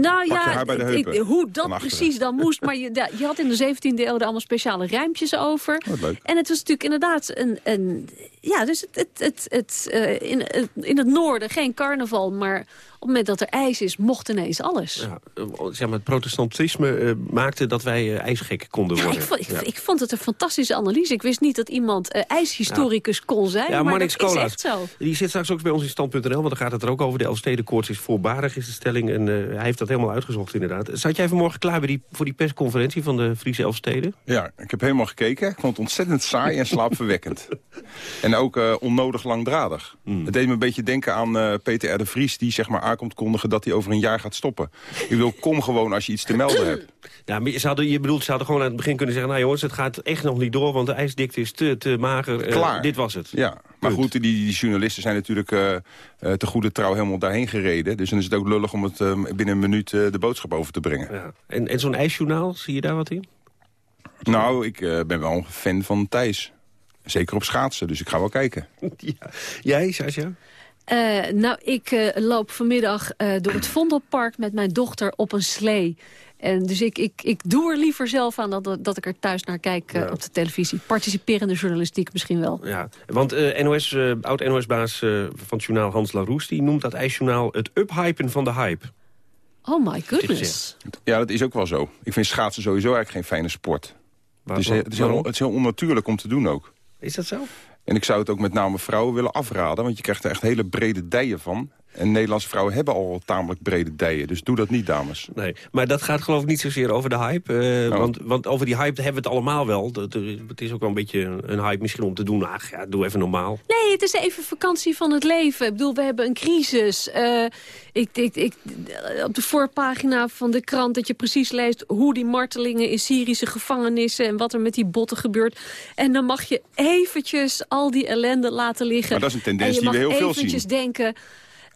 nou, ja, je haar bij de heupen. Ik, hoe dat precies dan moest. Maar je, je had in de 17e eeuw er allemaal speciale rijmpjes over. Oh, leuk. En het was natuurlijk inderdaad een... een ja, dus het, het, het, het, uh, in, in het noorden geen carnaval, maar op het moment dat er ijs is, mocht ineens alles. Ja, zeg maar, het protestantisme uh, maakte dat wij uh, ijsgek konden worden. Ja, ik, vond, ik, ja. ik, vond het een fantastische analyse. Ik wist niet dat iemand uh, ijshistoricus kon zijn, ja, maar dat Kola's, is echt zo. Die zit straks ook bij ons in stand.nl, want dan gaat het er ook over. De Elfstedenkoorts is voorbarig, is de stelling. En hij heeft dat helemaal uitgezocht, inderdaad. Zat jij vanmorgen klaar bij die, voor die persconferentie van de Friese Elfsteden? Ja, ik heb helemaal gekeken. Ik vond het ontzettend saai en slaapverwekkend. en ook onnodig langdradig. Mm. Het deed me een beetje denken aan Peter R. de Vries... die zeg maar aankomt kondigen dat hij over een jaar gaat stoppen. Ik wil, kom gewoon als je iets te melden hebt. Ja, maar ze hadden, je bedoelt, ze hadden gewoon aan het begin kunnen zeggen... nou jongens, het gaat echt nog niet door, want de ijsdikte is te, te mager. Klaar. Uh, dit was het. Ja, maar goed, die, die journalisten zijn natuurlijk uh, uh, te goede trouw helemaal daarheen gereden. Dus dan is het ook lullig om het binnen een minuut de boodschap over te brengen. Ja. En, en zo'n ijsjournaal, zie je daar wat in? Nou, ik ben wel een fan van Thijs. Zeker op schaatsen, dus ik ga wel kijken. Jij, Sascha? Eh, nou, ik eh, loop vanmiddag eh, door het Vondelpark met mijn dochter op een slee. En dus ik, ik, ik doe er liever zelf aan dan dat, ik er thuis naar kijk Ja. op de televisie. Participerende journalistiek misschien wel. Ja, want eh, NOS, eh, oud-NOS-baas van het journaal Hans Laroes... die noemt dat ijsjournaal het uphypen van de hype. Oh my goodness. Ja, dat is ook wel zo. Ik vind schaatsen sowieso eigenlijk geen fijne sport. Het is, waar- het, is heel, het is heel onnatuurlijk om te doen ook. Is dat zo? En ik zou het ook met name vrouwen willen afraden... want je krijgt er echt hele brede dijen van. En Nederlandse vrouwen hebben al tamelijk brede dijen. Dus doe dat niet, dames. Nee, maar dat gaat geloof ik niet zozeer over de hype. eh, want, want over die hype hebben we het allemaal wel. Dat- Het is ook wel een beetje een hype misschien om te doen. Ach ja, doe even normaal. Nee, het is even vakantie van het leven. Ik bedoel, we hebben een crisis. Eh, ik, ik, ik, op de voorpagina van de krant dat je precies leest... hoe die martelingen in Syrische gevangenissen... en wat er met die botten gebeurt. En dan mag je eventjes al die ellende laten liggen. Maar dat is een tendens die we heel veel eventjes zien. denken...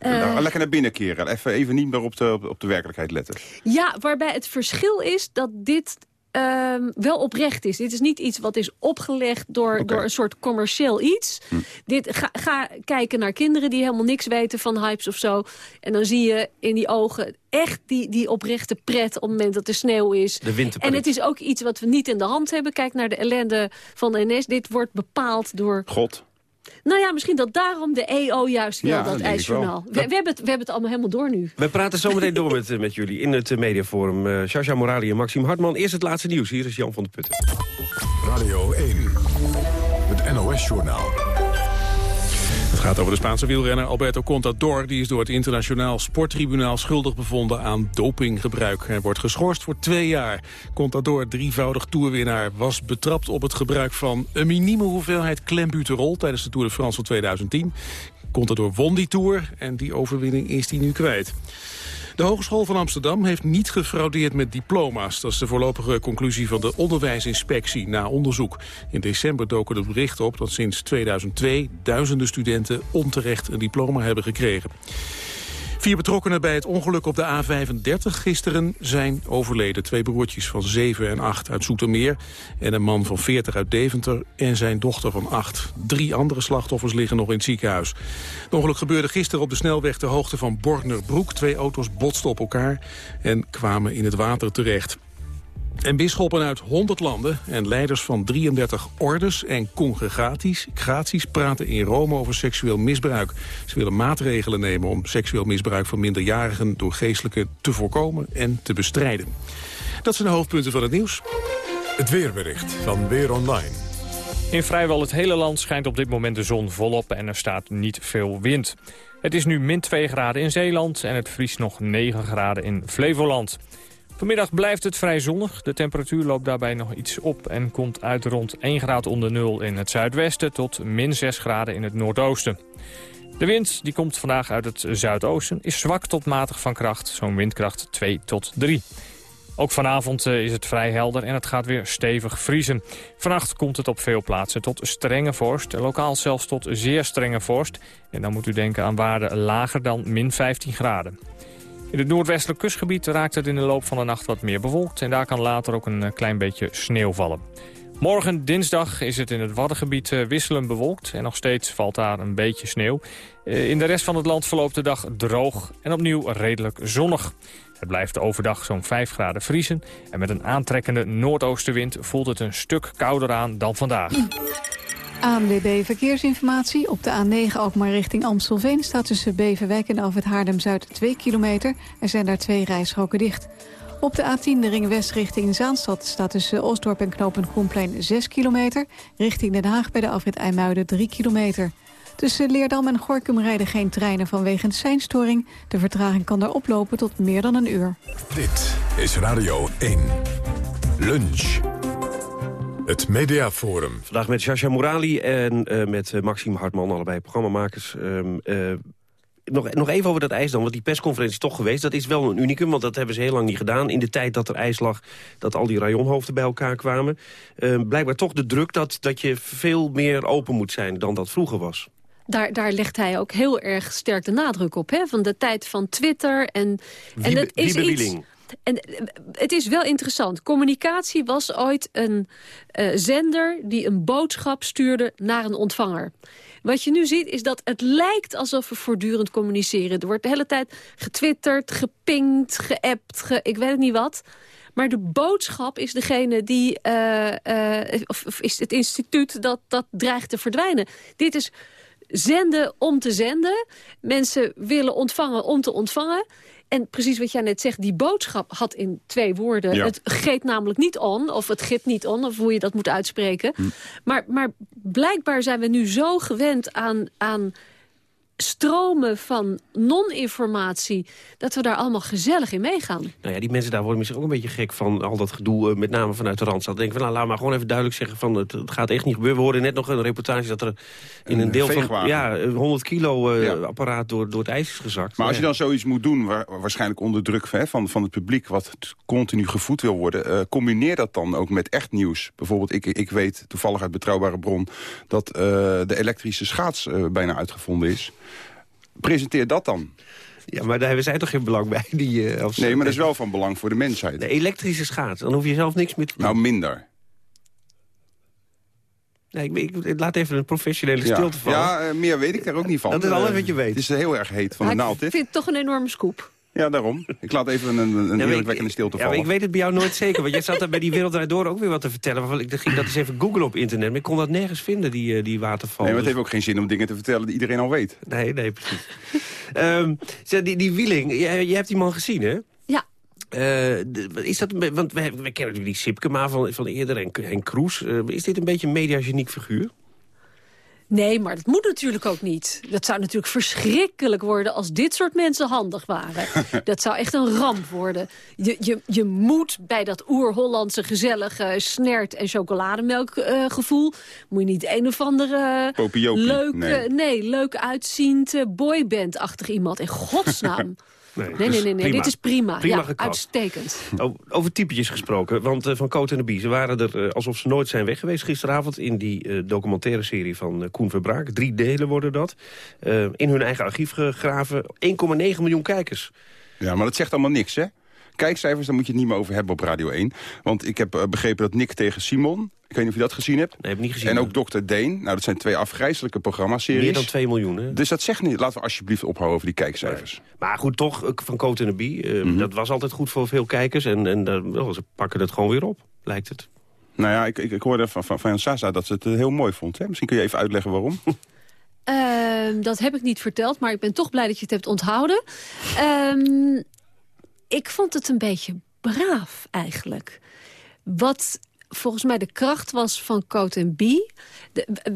eh, Nou, lekker naar binnen keren. Even, even niet meer op de, op de werkelijkheid letten. Ja, waarbij het verschil is dat dit ehm, wel oprecht is. Dit is niet iets wat is opgelegd door, door een soort commercieel iets. Hm. Dit, ga, ga kijken naar kinderen die helemaal niks weten van hypes of zo. En dan zie je in die ogen echt die, die oprechte pret op het moment dat er sneeuw is. De winterpret. En het is ook iets wat we niet in de hand hebben. Kijk naar de ellende van de NS. Dit wordt bepaald door... God. Nou ja, misschien dat daarom de EO juist wil, Ja, dat ijsjournaal. We, we, hebben het, we hebben het allemaal helemaal door nu. We praten zo meteen door met, eh, met jullie in het eh, mediaforum. Sascha Morali en Maxime Hartman. Eerst het laatste nieuws. Hier is Jan van der Putten. Radio 1, het NOS-journaal. Het gaat over de Spaanse wielrenner Alberto Contador. Die is door het internationaal sporttribunaal schuldig bevonden aan dopinggebruik. Hij wordt geschorst voor twee jaar. Contador, drievoudig toerwinnaar, was betrapt op het gebruik van een minieme hoeveelheid klembuterol tijdens de Tour de France van 2010. Contador won die Tour en die overwinning is hij nu kwijt. De Hogeschool van Amsterdam heeft niet gefraudeerd met diploma's. Dat is de voorlopige conclusie van de onderwijsinspectie na onderzoek. In december doken de berichten op dat sinds 2002 duizenden studenten onterecht een diploma hebben gekregen. Vier betrokkenen bij het ongeluk op de A35 gisteren zijn overleden. Twee broertjes van 7 en 8 uit Zoetermeer... en een man van 40 uit Deventer en zijn dochter van 8. Drie andere slachtoffers liggen nog in het ziekenhuis. Het ongeluk gebeurde gisteren op de snelweg ter hoogte van Borgnerbroek. Twee auto's botsten op elkaar en kwamen in het water terecht. En bisschoppen uit 100 landen en leiders van 33 ordes en congregaties praten in Rome over seksueel misbruik. Ze willen maatregelen nemen om seksueel misbruik van minderjarigen door geestelijken te voorkomen en te bestrijden. Dat zijn de hoofdpunten van het nieuws. Het weerbericht van Weer Online. In vrijwel het hele land schijnt op dit moment de zon volop en er staat niet veel wind. Het is nu min 2 graden in Zeeland en het vriest nog 9 graden in Flevoland. Vanmiddag blijft het vrij zonnig. De temperatuur loopt daarbij nog iets op en komt uit rond 1 graad onder nul in het zuidwesten tot min 6 graden in het noordoosten. De wind die komt vandaag uit het zuidoosten, is zwak tot matig van kracht, zo'n windkracht 2 tot 3. Ook vanavond eh, is het vrij helder en het gaat weer stevig vriezen. Vannacht komt het op veel plaatsen tot strenge vorst, lokaal zelfs tot zeer strenge vorst. En dan moet u denken aan waarden lager dan min 15 graden. In het noordwestelijk kustgebied raakt het in de loop van de nacht wat meer bewolkt... en daar kan later ook een eh, klein beetje sneeuw vallen. Morgen, dinsdag, is het in het Waddengebied eh, wisselend bewolkt... en nog steeds valt daar een beetje sneeuw. Eh, In de rest van het land verloopt de dag droog en opnieuw redelijk zonnig. Het blijft overdag zo'n 5 graden vriezen... en met een aantrekkende noordoostenwind voelt het een stuk kouder aan dan vandaag. ANWB Verkeersinformatie. Op de A9 Alkmaar richting Amstelveen staat tussen Beverwijk en Alfred Haardem-Zuid 2 kilometer. Er zijn daar twee rijstroken dicht. Op de A10 de ring west richting Zaanstad staat tussen Osdorp en Knopen Koenplein 6 kilometer. Richting Den Haag bij de Alfred IJmuiden 3 kilometer. Tussen Leerdam en Gorkum rijden geen treinen vanwege een seinstoring. De vertraging kan daar oplopen tot meer dan een uur. Dit is Radio 1. Lunch. Het Mediaforum. Vandaag met Sascha Morali en eh, met eh, Maxime Hartman, allebei programmamakers. Ehm, eh, nog, nog even over dat ijs dan, want die persconferentie is toch geweest. Dat is wel een unicum, want dat hebben ze heel lang niet gedaan. In de tijd dat er ijs lag, dat al die rayonhoofden bij elkaar kwamen. Ehm, blijkbaar toch de druk dat, dat je veel meer open moet zijn dan dat vroeger was. Daar, daar legt hij ook heel erg sterk de nadruk op. Hè? Van de tijd van Twitter. En, en Wiebe- dat is iets. En eh, het is wel interessant. Communicatie was ooit een uh, zender die een boodschap stuurde naar een ontvanger. Wat je nu ziet is dat het lijkt alsof we voortdurend communiceren. Er wordt de hele tijd getwitterd, gepingd, geappt, ge ik weet het niet wat. Maar de boodschap is degene die, of, of, is het instituut dat, dat dreigt te verdwijnen. Dit is zenden om te zenden. Mensen willen ontvangen om te ontvangen. En precies wat jij net zegt, die boodschap had in twee woorden. Het geeft namelijk niet on, of het giet niet on, of hoe je dat moet uitspreken. Hm. Maar, maar blijkbaar zijn we nu zo gewend aan, aan stromen van non-informatie... dat we daar allemaal gezellig in meegaan. Nou ja, die mensen daar worden misschien ook een beetje gek van al dat gedoe... Eh, met name vanuit de Randstad. Denken van, nou, laat maar gewoon even duidelijk zeggen van... Het, het, gaat echt niet gebeuren. We hoorden net nog een reportage dat er in een, deel van... Ja, een 100 kilo uh, apparaat door, door het ijs is gezakt. Maar als je dan zoiets moet doen, waar, waarschijnlijk onder druk hè, van, van het publiek... wat continu gevoed wil worden, uh, combineer dat dan ook met echt nieuws. Bijvoorbeeld, ik, ik weet toevallig uit betrouwbare bron... dat de elektrische schaats bijna uitgevonden is presenteer dat dan. Ja, maar daar hebben zij toch geen belang bij? Die, uh, nee, maar dat is wel van belang voor de mensheid. De elektrische schaats, dan hoef je zelf niks meer te doen. Nou, minder. Nee, ik, ik, laat even een professionele stilte vallen. Ja, uh, meer weet ik daar ook niet van. Dat is alles wat je weet. Het is heel erg heet van de naald. Ik vind het toch een enorme scoop. Ja, daarom. Ik laat even een, een ja, indrukwekkende stilte vallen. Ja, ik weet het bij jou nooit zeker. Want jij zat daar bij die Wereld Door ook weer wat te vertellen. Ik ging dat eens even googlen op internet. Maar ik kon dat nergens vinden, die, uh, die waterval. Nee, maar het heeft ook geen zin om dingen te vertellen die iedereen al weet. Nee, nee, precies. um, die, die Wieling, jij, jij hebt die man gezien, hè? Ja. Uh, is dat, want we, we kennen natuurlijk die Sipkema van, van eerder en, en Kroes. Uh, is dit een beetje een mediageniek figuur? Nee, maar dat moet natuurlijk ook niet. Dat zou natuurlijk verschrikkelijk worden als dit soort mensen handig waren. dat zou echt een ramp worden. Je, je, je moet bij dat oer-Hollandse gezellige snert- en chocolademelkgevoel... Uh, gevoel, moet je niet een of andere leuke, nee. nee, leuk uitziend boyband-achtig iemand. In godsnaam. Nee, nee, nee, nee, nee. dit is prima. prima ja, uitstekend. Over typetjes gesproken, want uh, van Coat en de Bie... ze waren er uh, alsof ze nooit zijn weg geweest gisteravond... in die uh, documentaire serie van Koen Verbraak. Drie delen worden dat. in hun eigen archief gegraven. 1,9 miljoen kijkers. Ja, maar dat zegt allemaal niks, hè? Kijkcijfers, daar moet je het niet meer over hebben op Radio 1. Want ik heb begrepen dat Nick tegen Simon... Ik weet niet of je dat gezien hebt. Nee, heb ik niet gezien. En ook Dr. Deen. Nou, dat zijn twee afgrijzelijke programmaseries. Meer dan 2 miljoen, hè? Dus dat zegt niet. Laten we alsjeblieft ophouden over die kijkcijfers. Nee. Maar goed, toch, van Coat en de Bie. Uh, mm -hmm. Dat was altijd goed voor veel kijkers. En, en uh, ze pakken het gewoon weer op, lijkt het. Nou ja, ik, ik, ik hoorde van, van, van Sasa dat ze het heel mooi vond. Hè? Misschien kun je even uitleggen waarom. Uh, dat heb ik niet verteld, maar ik ben toch blij dat je het hebt onthouden. Um, ik vond het een beetje braaf, eigenlijk. Wat volgens mij de kracht was van Coat en B.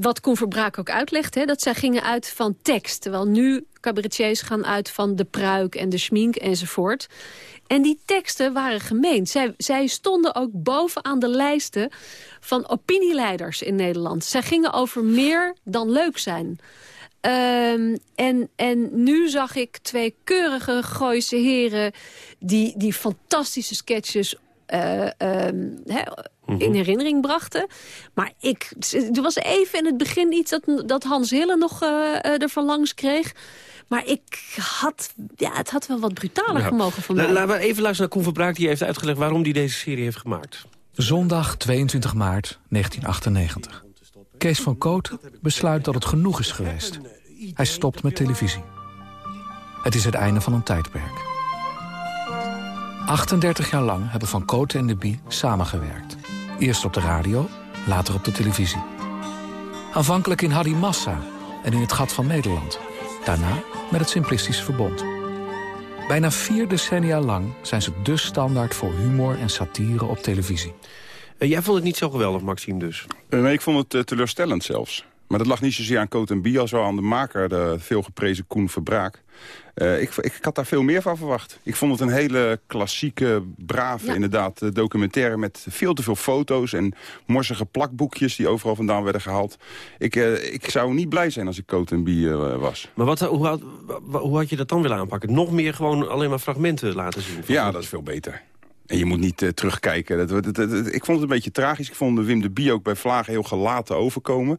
wat Koen Verbraak ook uitlegt, hè, dat zij gingen uit van tekst. Terwijl nu cabaretiers gaan uit van de pruik en de schmink enzovoort. En die teksten waren gemeen. Zij, zij stonden ook bovenaan de lijsten van opinieleiders in Nederland. Zij gingen over meer dan leuk zijn. Um, en, en nu zag ik twee keurige Gooise heren... die, die fantastische sketches um, he, mm -hmm. in herinnering brachten. Maar ik, er was even in het begin iets dat, dat Hans Hille nog uh, ervan langs kreeg. Maar ik had, ja, het had wel wat brutaler ja. gemogen van mij. Laten we even luisteren naar Koen Verbraak. Die heeft uitgelegd waarom hij deze serie heeft gemaakt. Zondag 22 maart 1998. Kees van Koot besluit dat het genoeg is geweest. Hij stopt met televisie. Het is het einde van een tijdperk. 38 jaar lang hebben Van Koten en de Bie samengewerkt. Eerst op de radio, later op de televisie. Aanvankelijk in Harry Massa en in het Gat van Nederland. Daarna met het Simplistisch Verbond. Bijna vier decennia lang zijn ze de standaard voor humor en satire op televisie. Uh, jij vond het niet zo geweldig, Maxime, dus? Uh, nee, ik vond het uh, teleurstellend zelfs. Maar dat lag niet zozeer aan Coat en Bie als wel aan de maker, de veelgeprezen Koen Verbraak. Uh, ik, ik, had daar veel meer van verwacht. Ik vond het een hele klassieke, brave, ja. inderdaad, documentaire... met veel te veel foto's en morsige plakboekjes die overal vandaan werden gehaald. Ik, uh, ik zou niet blij zijn als ik Coat en Bie uh, was. Maar wat, hoe, had, hoe had je dat dan willen aanpakken? Nog meer gewoon alleen maar fragmenten laten zien? Ja, dat is veel beter. En je moet niet uh, terugkijken. Dat, dat, dat, ik vond het een beetje tragisch. Ik vond Wim de Bie ook bij Vlagen heel gelaten overkomen.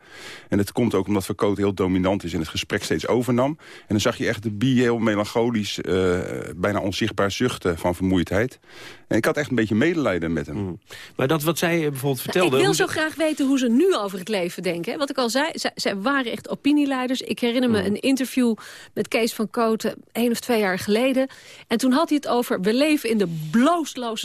En het komt ook omdat Verkoot heel dominant is... en het gesprek steeds overnam. En dan zag je echt de Bie heel melancholisch... Uh, bijna onzichtbaar zuchten van vermoeidheid. En ik had echt een beetje medelijden met hem. Mm. Maar dat wat zij bijvoorbeeld vertelde... Nou, ik wil zo graag weten hoe ze nu over het leven denken. Wat ik al zei, zij, zij waren echt opinieleiders. Ik herinner me mm. een interview met Kees van Kooten... één of twee jaar geleden. En toen had hij het over... we leven in de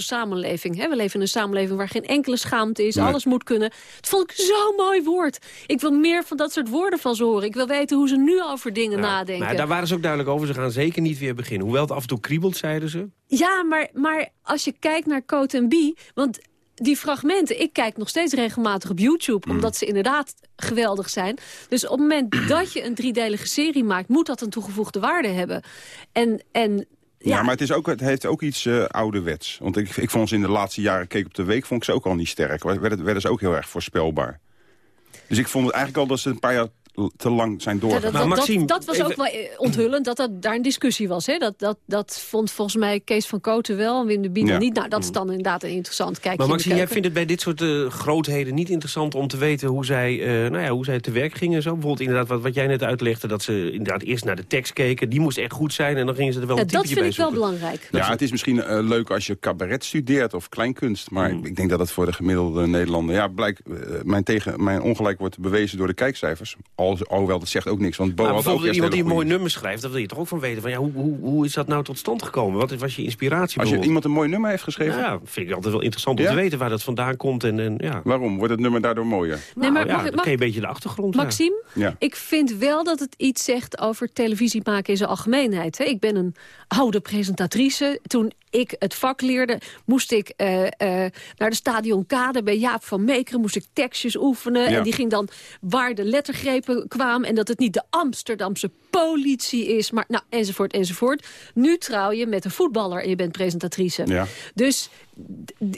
samenleving. Hè? We leven in een samenleving waar geen enkele schaamte is. Alles moet kunnen. Het vond ik zo'n mooi woord. Ik wil meer van dat soort woorden van ze horen. Ik wil weten hoe ze nu over dingen ja, nadenken. Maar daar waren ze ook duidelijk over. Ze gaan zeker niet weer beginnen. Hoewel het af en toe kriebelt, zeiden ze. Ja, maar, maar als je kijkt naar Coat en B... want die fragmenten, ik kijk nog steeds regelmatig op YouTube... Mm. omdat ze inderdaad geweldig zijn. Dus op het moment dat je een driedelige serie maakt... moet dat een toegevoegde waarde hebben. En, en ja. maar het, is ook, het heeft ook iets uh, ouderwets. Want ik, ik vond ze in de laatste jaren, keek op de week, vond ik ze ook al niet sterk. Werden, werden ze ook heel erg voorspelbaar. Dus ik vond het eigenlijk al dat ze een paar jaar te lang zijn doorgegaan. Ja, dat, dat, Maxime, dat, was ook wel eh, onthullend dat, dat daar een discussie was. Hè? Dat, dat, dat vond volgens mij Kees van Koten wel en Wim de Bie niet. Nou, dat is dan inderdaad een interessant kijkje Maar Maxime, jij vindt het bij dit soort uh, grootheden niet interessant om te weten hoe zij, uh, nou ja, hoe zij te werk gingen? Zo? Bijvoorbeeld inderdaad wat, wat jij net uitlegde, dat ze inderdaad eerst naar de tekst keken. Die moest echt goed zijn en dan gingen ze er wel een ja, typetje bij Dat vind ik wel belangrijk. Ja, het is misschien uh, leuk als je cabaret studeert of kleinkunst. Maar Hmm. ik denk dat het voor de gemiddelde Nederlander... Ja, blijk, mijn, tegen, mijn ongelijk wordt bewezen door de kijkcijfers. Al, alhoewel dat zegt ook niks. Want Bo maar had ook bijvoorbeeld iemand die een mooi nummer schrijft... dan wil je toch ook van weten van ja, hoe, hoe, hoe is dat nou tot stand gekomen? Wat was je inspiratie? Als je iemand een mooi nummer heeft geschreven? Ja, vind ik altijd wel interessant om Ja? te weten waar dat vandaan komt. En, en, ja. Waarom? Wordt het nummer daardoor mooier? Nee, maar Nou ja, mag een beetje de achtergrond. Maxime, Ja. ik vind wel dat het iets zegt over televisie maken in zijn algemeenheid. Hè. Ik ben een oude presentatrice. Toen ik het vak leerde, moest ik eh, eh, naar de stadionkade bij Jaap van Meekeren. Moest ik tekstjes oefenen. Ja. En die ging dan waar de lettergrepen kwamen. En dat het niet de Amsterdamse politie is. Maar nou, enzovoort, enzovoort. Nu trouw je met een voetballer en je bent presentatrice. Ja. Dus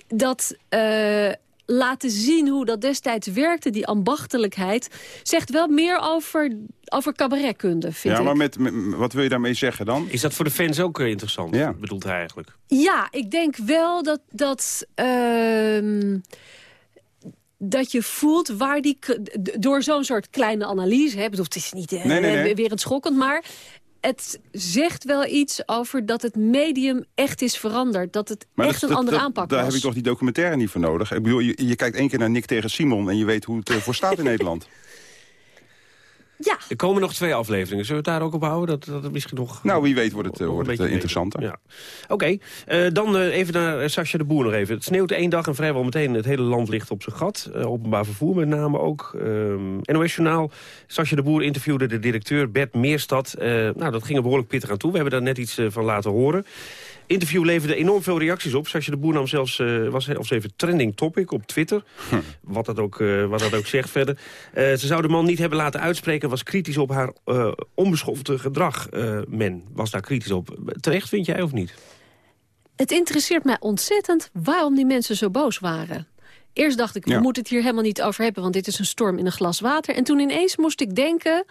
dat eh, laten zien hoe dat destijds werkte, die ambachtelijkheid... zegt wel meer over, over cabaretkunde, vind Ja, ik. maar met, met- wat wil je daarmee zeggen dan? Is dat voor de fans ook eh, interessant, Ja. bedoelt hij eigenlijk? Ja, ik denk wel dat... dat ehm, dat je voelt waar die... door zo'n soort kleine analyse... Hè, bedoel, het is niet eh, Nee, nee, nee. weer het schokkend, maar... Het zegt wel iets over dat het medium echt is veranderd. Dat het Maar echt dat- een dat- andere dat- aanpak Daar was. heb ik toch die documentaire niet voor nodig. Ik bedoel, je, je kijkt één keer naar Nick tegen Simon... en je weet hoe het eh, voor staat in Nederland. Ja. Er komen nog twee afleveringen. Zullen we het daar ook op houden? Dat, dat het misschien nog... Nou, wie weet wordt het, eh, wordt het eh, interessanter. Ja. Oké, eh, dan eh, even naar Sascha de Boer nog even. Het sneeuwt één dag en vrijwel meteen het hele land ligt op zijn gat. Eh, openbaar vervoer met name ook. Ehm NOS Journaal, Sascha de Boer interviewde de directeur Bert Meerstad. Eh, nou, dat ging er behoorlijk pittig aan toe. We hebben daar net iets van laten horen. Interview leverde enorm veel reacties op. Sascha de Boer nam zelfs, eh, was zelfs even trending topic op Twitter. Wat, dat ook, eh, wat dat ook zegt verder. Eh, ze zou de man niet hebben laten uitspreken. Was kritisch op haar eh onbeschofte gedrag. Eh, men was daar kritisch op. Terecht vind jij of niet? Het interesseert mij ontzettend waarom die mensen zo boos waren. Eerst dacht ik, we moeten het hier helemaal niet over hebben... want dit is een storm in een glas water. En toen ineens moest ik denken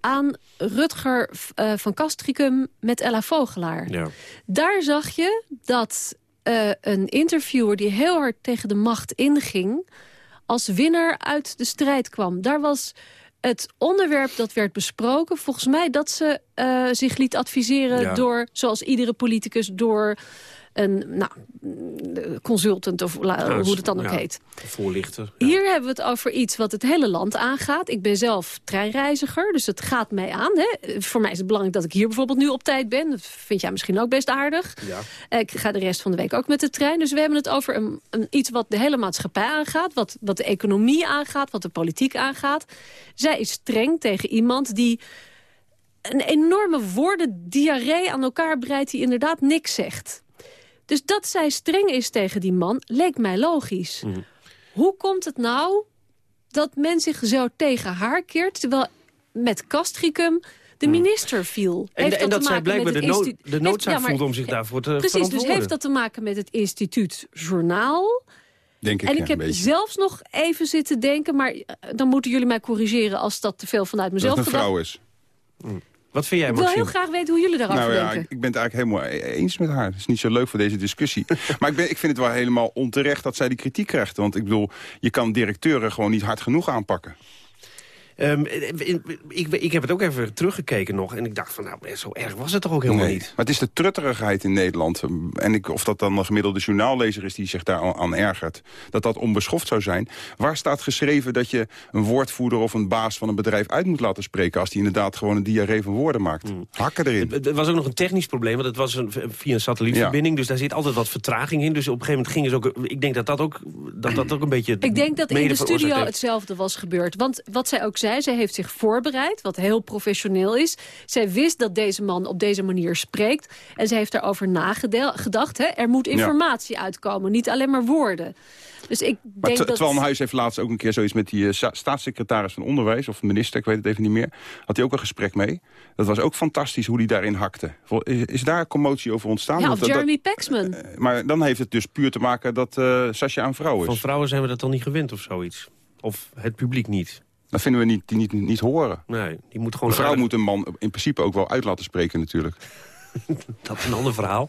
aan Rutger eh, van Castricum met Ella Vogelaar. Ja. Daar zag je dat eh, een interviewer die heel hard tegen de macht inging... als winnaar uit de strijd kwam. Daar was het onderwerp dat werd besproken... volgens mij dat ze eh, zich liet adviseren Ja. door, zoals iedere politicus... door een nou, consultant of la- Nou, hoe het dan ook ja, heet. Voorlichter. Hier hebben we het over iets wat het hele land aangaat. Ik ben zelf treinreiziger, dus het gaat mij aan. Hè. Voor mij is het belangrijk dat ik hier bijvoorbeeld nu op tijd ben. Dat vind jij misschien ook best aardig. Ja. Ik ga de rest van de week ook met de trein. Dus we hebben het over een, een, iets wat de hele maatschappij aangaat. Wat, wat de economie aangaat, wat de politiek aangaat. Zij is streng tegen iemand die een enorme woordendiarree aan elkaar breidt... die inderdaad niks zegt. Dus dat zij streng is tegen die man, leek mij logisch. Mhm. Hoe komt het nou dat men zich zo tegen haar keert... terwijl met Castricum de minister viel? Mhm. En, Heeft en dat te zij maken met blijkbaar de, heeft- noodzaak ja, maar- voelt om zich daarvoor te Precies, dus verantwoorden. heeft dat te maken met het instituut Journaal... Denk ik en ja, ik heb beetje. zelfs nog even zitten denken... maar eh, dan moeten jullie mij corrigeren als dat te veel vanuit Dat mezelf het een gedacht- vrouw is. Wat vind jij, Ik wil heel graag weten hoe jullie daarover Nou ja, denken. ik ik ben het eigenlijk helemaal e- eens met haar. Het is niet zo leuk voor deze discussie. maar ik, ben, ik vind het wel helemaal onterecht dat zij die kritiek krijgt. Want ik bedoel, je kan directeuren gewoon niet hard genoeg aanpakken. Ehm, ik, ik heb het ook even teruggekeken nog. En ik dacht van, nou, zo erg was het toch ook helemaal Nee, niet. Maar het is de trutterigheid in Nederland. En ik, of dat dan een gemiddelde journaallezer is die zich daar aan- ergert. Dat dat onbeschoft zou zijn. Waar staat geschreven dat je een woordvoerder of een baas van een bedrijf uit moet laten spreken... als die inderdaad gewoon een diarree van woorden maakt? Hakken erin. Hmm. Het, het was ook nog een technisch probleem, want het was een, via een satellietverbinding. Dus daar zit altijd wat vertraging in. Dus op een gegeven moment gingen ze ook... Ik denk dat dat ook, dat dat ook een beetje... Ik denk dat in de studio heeft. hetzelfde was gebeurd. Want wat zij ook zei, zij heeft zich voorbereid, wat heel professioneel is. Zij wist dat deze man op deze manier spreekt. En zij heeft daarover nagedacht. Hè. Er moet Ja. informatie uitkomen, niet alleen maar woorden. Dus ik Maar denk T- dat... Twan Huis heeft laatst ook een keer zoiets met die eh, sta- staatssecretaris van Onderwijs... of minister, ik weet het even niet meer. Had hij ook een gesprek mee. Dat was ook fantastisch hoe hij daarin hakte. Is, is daar commotie over ontstaan? Ja, of dat- dat- Jeremy Paxman. maar dan heeft het dus puur te maken dat eh Sascha een vrouw is. Van vrouwen zijn we dat dan niet gewend of zoiets? Of het publiek niet? Dat vinden we niet, die niet, niet horen. Nee, die moet gewoon... Een vrouw aardig- moet een man in principe ook wel uit laten spreken natuurlijk. Dat is een ander verhaal.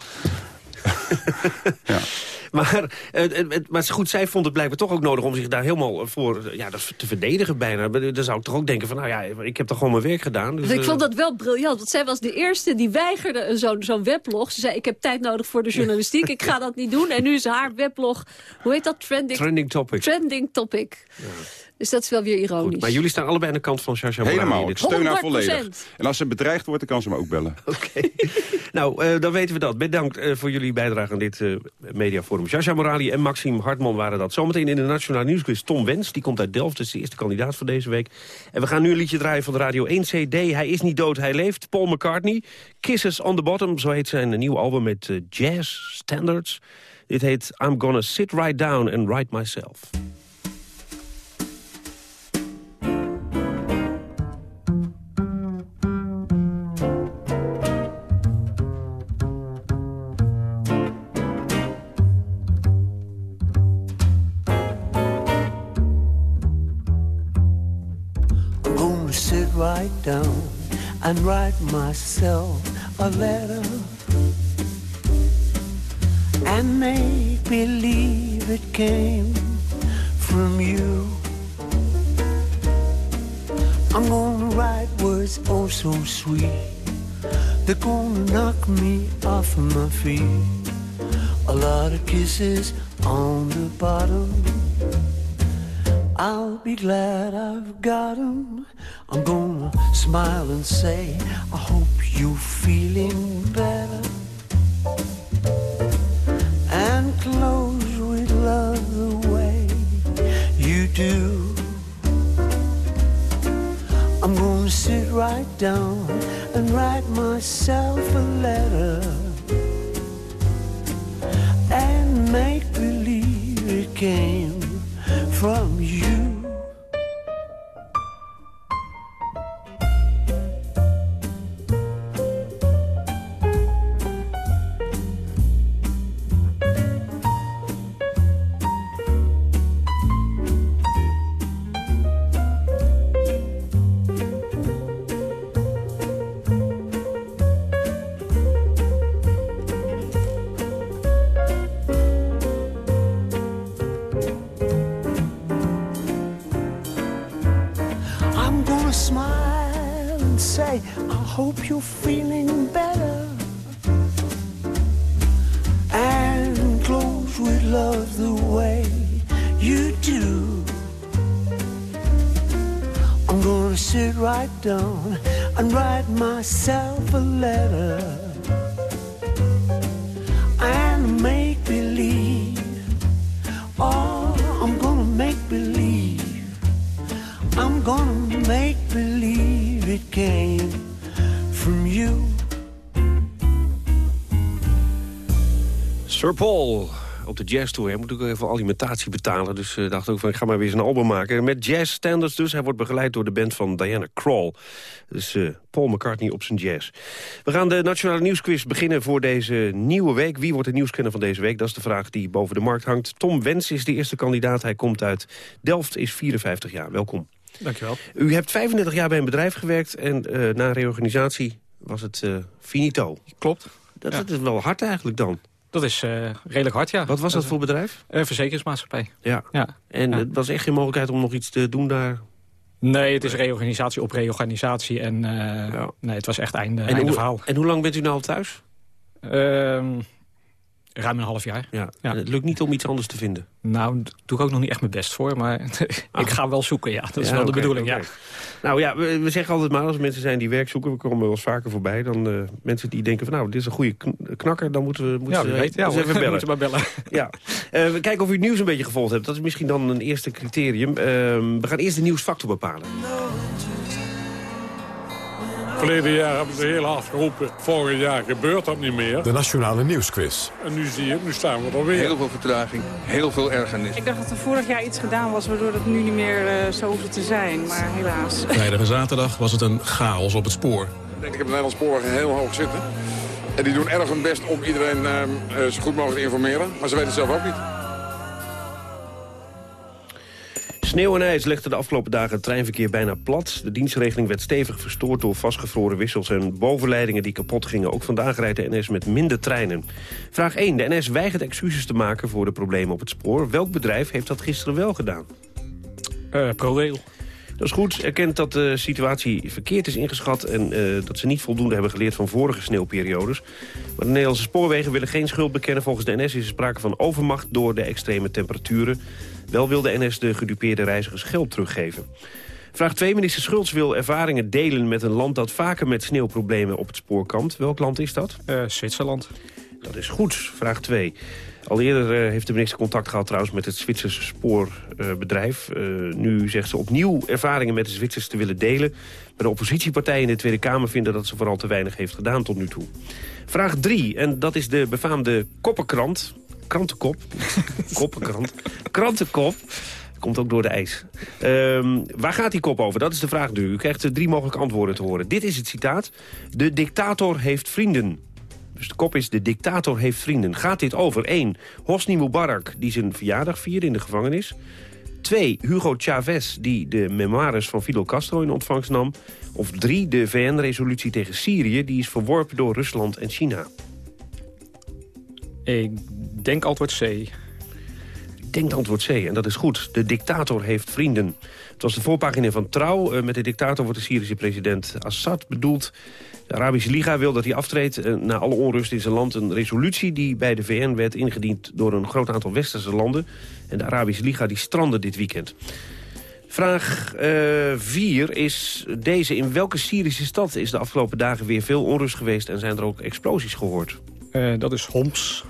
Maar, eh, eh, eh, maar goed, zij vond het blijkbaar toch ook nodig om zich daar helemaal voor ja, te verdedigen bijna. Dan zou ik toch ook denken van, nou ja, ik heb toch gewoon mijn werk gedaan. Dus, ik vond dat wel briljant, want zij was de eerste die weigerde een zo'n zo'n weblog. Ze zei, ik heb tijd nodig voor de journalistiek, ik ga dat niet doen. En nu is haar weblog, hoe heet dat? Trending, Trending topic. Trending topic. Dus dat is wel weer ironisch. Maar jullie staan allebei aan de kant van Sasha Morani. Helemaal, ik steun haar 100%. volledig. En als ze bedreigd wordt, dan kan ze me ook bellen. Nou, eh, dan weten we dat. Bedankt eh, voor jullie bijdrage aan dit eh, mediaforum. Jascha Morali en Maxime Hartman waren dat. Zometeen in de Nationale Nieuwsquiz Tom Wens. Die komt uit Delft, is de eerste kandidaat voor deze week. En we gaan nu een liedje draaien van de Radio 1 CD. Hij is niet dood, hij leeft. Paul McCartney. Kisses on the Bottom, zo heet zijn nieuwe album met jazz standards. Dit heet I'm Gonna Sit Right Down and Write Myself. Down and write myself a letter and make believe it came from you. I'm gonna write words oh so sweet. They're gonna knock me off of my feet. A lot of kisses on the bottom. I'll be glad I've got 'em. I'm gonna smile and say, I hope you're Paul op de jazz tour. Hij moet ook even alimentatie betalen. Dus eh, dacht ook van ik ga maar weer eens een album maken. Met jazz standards dus. Hij wordt begeleid door de band van Diana Krall. Dus eh, Paul McCartney op zijn jazz. We gaan de Nationale Nieuwsquiz beginnen voor deze nieuwe week. Wie wordt de nieuwskenner van deze week? Dat is de vraag die boven de markt hangt. Tom Wens is de eerste kandidaat. Hij komt uit Delft, is 54 jaar. Welkom. Dankjewel. U hebt 35 jaar bij een bedrijf gewerkt en eh, na reorganisatie was het finito. Klopt. Dat, Ja. dat is wel hard eigenlijk dan. Dat is eh, redelijk hard, ja. Wat was dat voor bedrijf? Een verzekeringsmaatschappij. Ja. ja. En Ja. het was echt geen mogelijkheid om nog iets te doen daar? Nee, het is reorganisatie op reorganisatie. En eh, nee, het was echt einde, En einde hoe, verhaal. en hoe lang bent u nou al thuis? Ruim een half jaar. Ja. Het lukt niet om iets anders te vinden? Nou, daar doe ik ook nog niet echt mijn best voor. Maar ik ga wel zoeken, ja. Dat is Ja, wel de bedoeling, ja. Nou ja, we, we zeggen altijd maar als er mensen zijn die werk zoeken... we komen wel eens vaker voorbij dan eh, mensen die denken van... nou, dit is een goede kn- knakker, dan moeten we, moeten Ja, we. Ja, even bellen. Moeten maar bellen. Ja. Eh, we kijken of u het nieuws een beetje gevolgd hebt. Dat is misschien dan een eerste criterium. Ehm, we gaan eerst de nieuwsfactor bepalen. Verleden jaar hebben ze heel hard geroepen. Vorig jaar gebeurt dat niet meer. De Nationale Nieuwsquiz. En nu zie je, nu staan we er weer. Heel veel vertraging, heel veel ergernis. Ik dacht dat er vorig jaar iets gedaan was waardoor het nu niet meer eh, zo hoefde te zijn. Maar helaas. Vrijdag en zaterdag was het een chaos op het spoor. Ik denk ik heb de Nederlandse sporen heel hoog zitten. En die doen erg hun best om iedereen eh, eh, zo goed mogelijk te informeren. Maar ze weten het zelf ook niet. Sneeuw en ijs legden de afgelopen dagen het treinverkeer bijna plat. De dienstregeling werd stevig verstoord door vastgevroren wissels en bovenleidingen die kapot gingen. Ook vandaag rijdt de NS met minder treinen. Vraag 1. De NS weigert excuses te maken voor de problemen op het spoor. Welk bedrijf heeft dat gisteren wel gedaan? Eh, ProRail. Dat is goed. Erkent dat de situatie verkeerd is ingeschat... en eh, dat ze niet voldoende hebben geleerd van vorige sneeuwperiodes. Maar de Nederlandse spoorwegen willen geen schuld bekennen. Volgens de NS is er sprake van overmacht door de extreme temperaturen. Wel wil de NS de gedupeerde reizigers geld teruggeven. Vraag 2. Minister Schultz wil ervaringen delen met een land... dat vaker met sneeuwproblemen op het spoor kampt. Welk land is dat? Eh, Zwitserland. Dat is goed. Vraag 2. Al eerder eh, heeft de minister contact gehad trouwens met het Zwitserse spoorbedrijf. Eh, nu zegt ze opnieuw ervaringen met de Zwitsers te willen delen. Maar de oppositiepartijen in de Tweede Kamer vinden dat ze vooral te weinig heeft gedaan tot nu toe. Vraag 3. En dat is de befaamde koppenkrant. Krantenkop. Koppenkrant. Krantenkop. Komt ook door de ijs. Ehm, waar gaat die kop over? Dat is de vraag nu. U krijgt eh, drie mogelijke antwoorden te horen. Dit is het citaat. De dictator heeft vrienden. Dus de kop is, de dictator heeft vrienden. Gaat dit over? 1. Hosni Mubarak, die zijn verjaardag vierde in de gevangenis. 2. Hugo Chavez, die de memoires van Fidel Castro in ontvangst nam. Of 3. De VN-resolutie tegen Syrië, die is verworpen door Rusland en China. Ik denk antwoord C. Ik denk antwoord C, en dat is goed. De dictator heeft vrienden. Het was de voorpagina van Trouw. Eh, Met de dictator wordt de Syrische president Assad bedoeld. De Arabische Liga wil dat hij aftreedt eh, na alle onrust in zijn land. Een resolutie die bij de VN werd ingediend door een groot aantal westerse landen. En de Arabische Liga die strandde dit weekend. Vraag 4 is deze. In welke Syrische stad is de afgelopen dagen weer veel onrust geweest... en zijn er ook explosies gehoord? Eh, dat is Homs.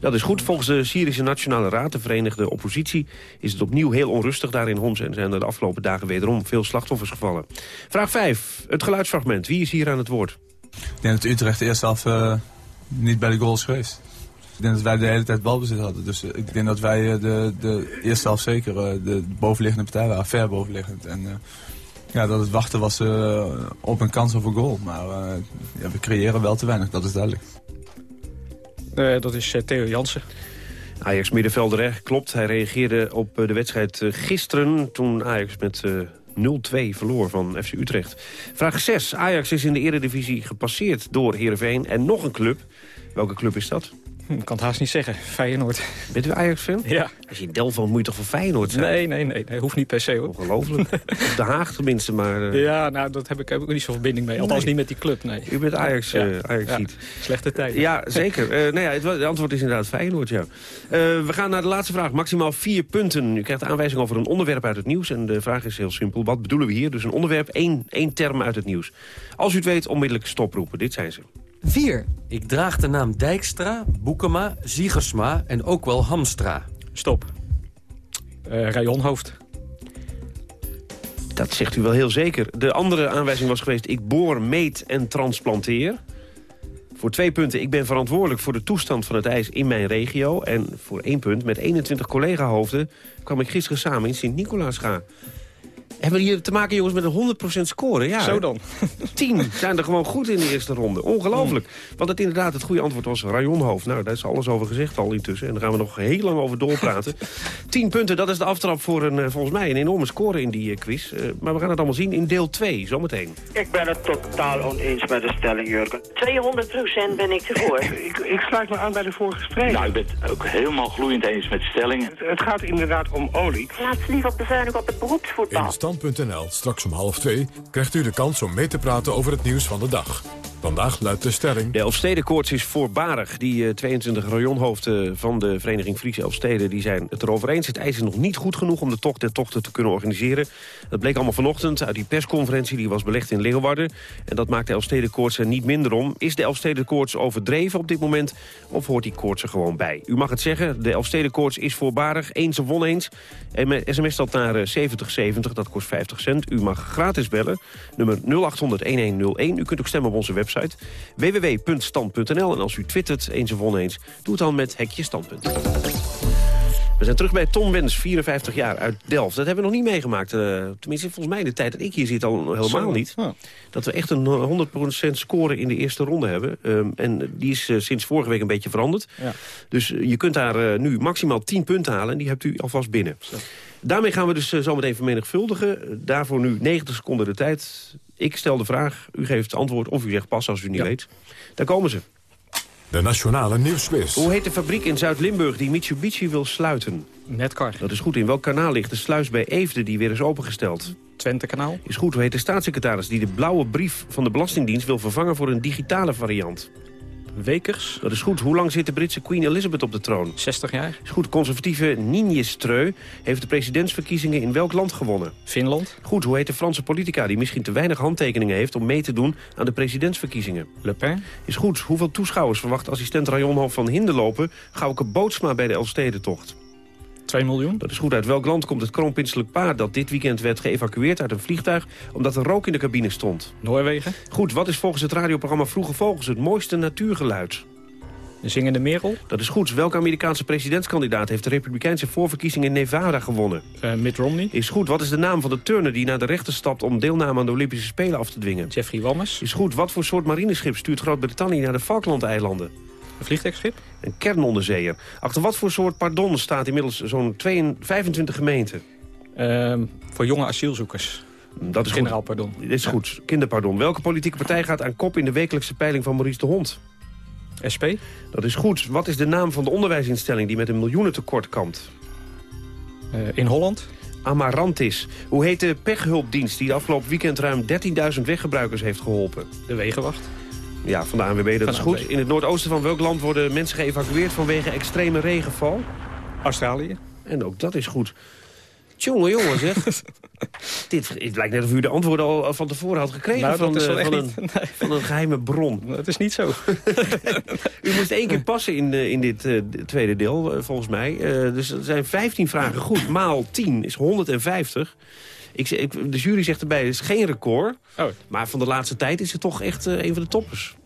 Dat is goed. Volgens de Syrische Nationale Raad, de Verenigde Oppositie... is het opnieuw heel onrustig daar in Homs... en zijn er de afgelopen dagen wederom veel slachtoffers gevallen. Vraag 5. Het geluidsfragment. Wie is hier aan het woord? Ik denk dat Utrecht eerst zelf eh, niet bij de goal is geweest. Ik denk dat wij de hele tijd balbezit hadden. Dus eh, ik denk dat wij eh, de, de eerste helft zeker de bovenliggende partij waren, ver bovenliggend. En ja, dat het wachten was op een kans op een goal. Maar ja, we creëren wel te weinig, dat is duidelijk. Eh, dat is eh, Theo Jansen. Ajax middenvelder, hè? klopt. Hij reageerde op eh, de wedstrijd gisteren... toen Ajax met eh, 0-2 verloor van FC Utrecht. Vraag 6. Ajax is in de eredivisie gepasseerd door Heerenveen en nog een club. Welke club is dat? Ik kan het haast niet zeggen. Feyenoord. Bent u Ajax-fan? Ja. Als je in Delft moet je toch voor Feyenoord zijn? Nee, nee, nee. nee hoeft niet per se hoor. Ongelooflijk. Op De Haag tenminste, maar... eh, Ja, nou, dat heb ik, heb ik niet zo'n verbinding mee. Althans Nee. niet met die club, nee. U bent Ajax, Ja. eh, Ajax Ja. Slechte tijd. Ja, zeker. Eh nou ja, het, antwoord is inderdaad Feyenoord, ja. Eh, we gaan naar de laatste vraag. Maximaal vier punten. U krijgt aanwijzing over een onderwerp uit het nieuws. En de vraag is heel simpel. Wat bedoelen we hier? Dus een onderwerp, één, één term uit het nieuws. Als u het weet, onmiddellijk stoproepen. Dit zijn ze. 4. Ik draag de naam Dijkstra, Boekema, Ziegersma en ook wel Hamstra. Stop. Eh rayonhoofd. Dat zegt u wel heel zeker. De andere aanwijzing was geweest... ik boor, meet en transplanteer. Voor twee punten, ik ben verantwoordelijk voor de toestand van het ijs in mijn regio. En voor één punt, met 21 collega-hoofden... kwam ik gisteren samen in Sint-Nicolaasga. Hebben we hier te maken, jongens, met een 100% score? Ja, Zo dan. 10 zijn er gewoon goed in de eerste ronde. Ongelooflijk. Want het inderdaad, het goede antwoord was rajonhoofd. Nou, daar is alles over gezegd al intussen. En daar gaan we nog heel lang over doorpraten. 10 punten, dat is de aftrap voor een, eh, volgens mij een enorme score in die eh, quiz. Eh, maar we gaan het allemaal zien in deel 2, zometeen. Ik ben het totaal oneens met de stelling, Jurgen. 200% ben ik ervoor. Ik, ik sluit me aan bij de vorige spreker. Nou, ik ben het ook helemaal gloeiend eens met de stelling. Het, het gaat inderdaad om olie. Laat ze liever bezuinigen op het beroepsvoetbal. Straks om half twee, krijgt u de kans om mee te praten over het nieuws van de dag. Vandaag luidt de stelling... De Elfstedenkoorts is voorbarig. Die eh, 22 rajonhoofden van de Vereniging Friese Elfsteden die zijn het erover eens. Het ijs is nog niet goed genoeg om de tocht der tochten te kunnen organiseren. Dat bleek allemaal vanochtend uit die persconferentie die was belegd in Leeuwarden. En dat maakt de Elfstedenkoorts er niet minder om. Is de Elfstedenkoorts overdreven op dit moment of hoort die koorts er gewoon bij? U mag het zeggen, de Elfstedenkoorts is voorbarig. Eens of oneens. En met sms dat naar eh, 7070, dat kost 50 cent. U mag gratis bellen, nummer 0800-1101. U kunt ook stemmen op onze website www.stand.nl. En als u twittert, eens of oneens, doe het dan met hekje standpunt. We zijn terug bij Tom Wens, 54 jaar, uit Delft. Dat hebben we nog niet meegemaakt. eh, tenminste, volgens mij de tijd dat ik hier zit al helemaal Zo. niet. Ja. Dat we echt een 100% score in de eerste ronde hebben. Ehm, en die is eh, sinds vorige week een beetje veranderd. Ja. Dus eh, je kunt daar eh, nu maximaal 10 punten halen. En die hebt u alvast binnen. Daarmee gaan we dus eh, zometeen vermenigvuldigen. Eh, Daarvoor nu 90 seconden de tijd. Ik stel de vraag, u geeft het antwoord of u zegt pas als u niet weet. Daar komen ze. De Nationale Nieuwsquiz. Hoe heet de fabriek in Zuid-Limburg die Mitsubishi wil sluiten? Netcar. Dat is goed. In welk kanaal ligt de sluis bij Eefde die weer is opengesteld? Twente-kanaal. Is goed. Hoe heet de staatssecretaris die de blauwe brief van de Belastingdienst wil vervangen voor een digitale variant? Wekers. Dat is goed. Hoe lang zit de Britse Queen Elizabeth op de troon? 60 jaar. Is goed. Conservatieve Nienjestreu heeft de presidentsverkiezingen in welk land gewonnen? Finland. Goed. Hoe heet de Franse politica die misschien te weinig handtekeningen heeft om mee te doen aan de presidentsverkiezingen? Le Pen. Is goed. Hoeveel toeschouwers verwacht assistent Rajonhof van Hinderlopen Gauke Bootsma bij de Elfstedentocht? 2 miljoen. Dat is goed. Uit welk land komt het kroonprinselijk paard dat dit weekend werd geëvacueerd uit een vliegtuig omdat er rook in de cabine stond? Noorwegen. Goed. Wat is volgens het radioprogramma Vroege Vogels het mooiste natuurgeluid? De zingende merel. Dat is goed. Welke Amerikaanse presidentskandidaat heeft de Republikeinse voorverkiezing in Nevada gewonnen? Uh, Mitt Romney. Is goed. Wat is de naam van de turner die naar de rechter stapt om deelname aan de Olympische Spelen af te dwingen? Jeffrey Wammes. Is goed. Wat voor soort marineschip stuurt Groot-Brittannië naar de Falklandeilanden? Een vliegtuigschip. Een kernonderzeeër. Achter wat voor soort pardon staat inmiddels zo'n 25 gemeenten? Uh, voor jonge asielzoekers. Dat is Generaal goed. pardon. Dit is ja. goed. Kinderpardon. Welke politieke partij gaat aan kop in de wekelijkse peiling van Maurice de Hond? SP. Dat is goed. Wat is de naam van de onderwijsinstelling die met een miljoenentekort kampt? Uh, in Holland. Amarantis. Hoe heet de pechhulpdienst die de afgelopen weekend ruim 13.000 weggebruikers heeft geholpen? De Wegenwacht. Ja, van de ANWB, dat is goed. In het noordoosten van welk land worden mensen geëvacueerd vanwege extreme regenval? Australië. En ook dat is goed. Tjonge jongen zeg. Dit, het lijkt net of u de antwoorden al van tevoren had gekregen nou, van, uh, van, een, nee. van, een, geheime bron. Dat is niet zo. u moest één keer passen in, uh, in dit uh, tweede deel, volgens mij. dus er zijn 15 vragen goed. Maal 10 is 150. Ik, ik, de jury zegt erbij, het is geen record. Oh. Maar van de laatste tijd is het toch echt een van de toppers.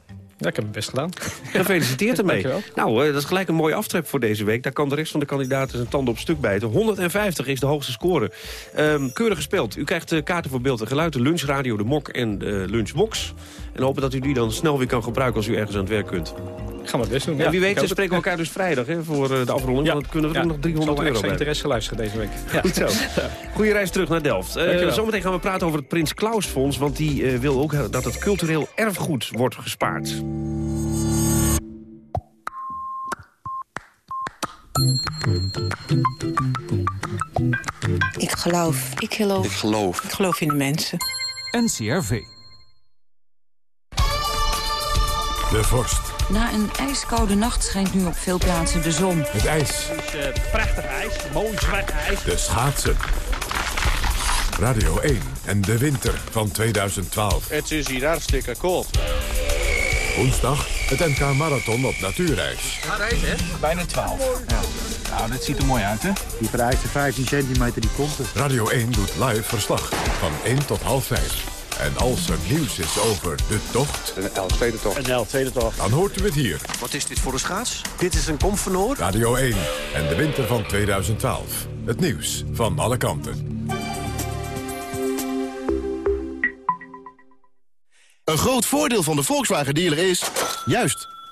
Ja, ik heb het best gedaan. Gefeliciteerd ermee. Nou, dat is gelijk een mooie aftrap voor deze week. Daar kan de rest van de kandidaten zijn tanden op stuk bijten. 150 is de hoogste score. Um, keurig gespeeld. U krijgt uh, kaarten voor beeld en geluid, de lunchradio, de mok en de lunchbox. En hopen dat u die dan snel weer kan gebruiken als u ergens aan het werk kunt. Gaan we het best doen. En ja, wie weet spreken we elkaar dus vrijdag hè, voor uh, de afronding. Ja. Want dan kunnen we ja. nog 300 euro bij. interesse luisteren deze week. Ja. Goed zo. Goeie reis terug naar Delft. Uh, zometeen gaan we praten over het Prins Klaus Fonds. Want die uh, wil ook dat het cultureel erfgoed wordt gespaard. Ik geloof. Ik geloof. Ik geloof. Ik geloof in de mensen. NCRV. De vorst. Na een ijskoude nacht schijnt nu op veel plaatsen de zon. Het ijs. Het is uh, prachtig ijs, mooi zwart ijs. De schaatsen. Radio 1 en de winter van 2012. Het is hier hartstikke koud. Woensdag het NK Marathon op natuurreis. Ga rijden, hè? Bijna 12. Ja. Nou, dat ziet er mooi uit, hè? Die vereiste 15 centimeter, die komt er. Radio 1 doet live verslag van 1 tot half 5. En als er nieuws is over de tocht... Een L-stedentocht. Een L-stedentocht. Dan hoort u het hier. Wat is dit voor een schaats? Dit is een komfenoor. Radio 1 en de winter van 2012. Het nieuws van alle kanten. Een groot voordeel van de Volkswagen dealer is... juist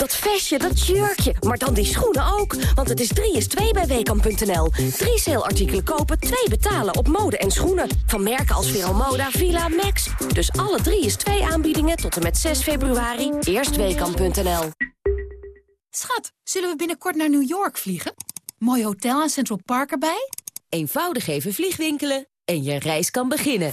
Dat vestje, dat jurkje, maar dan die schoenen ook. Want het is 3 is 2 bij Weekamp.nl. Drie saleartikelen kopen, twee betalen op mode en schoenen. Van merken als Veromoda, Villa, Max. Dus alle 3 is 2 aanbiedingen tot en met 6 februari. Eerst Weekamp.nl. Schat, zullen we binnenkort naar New York vliegen? Mooi hotel en Central Park erbij? Eenvoudig even vliegwinkelen en je reis kan beginnen.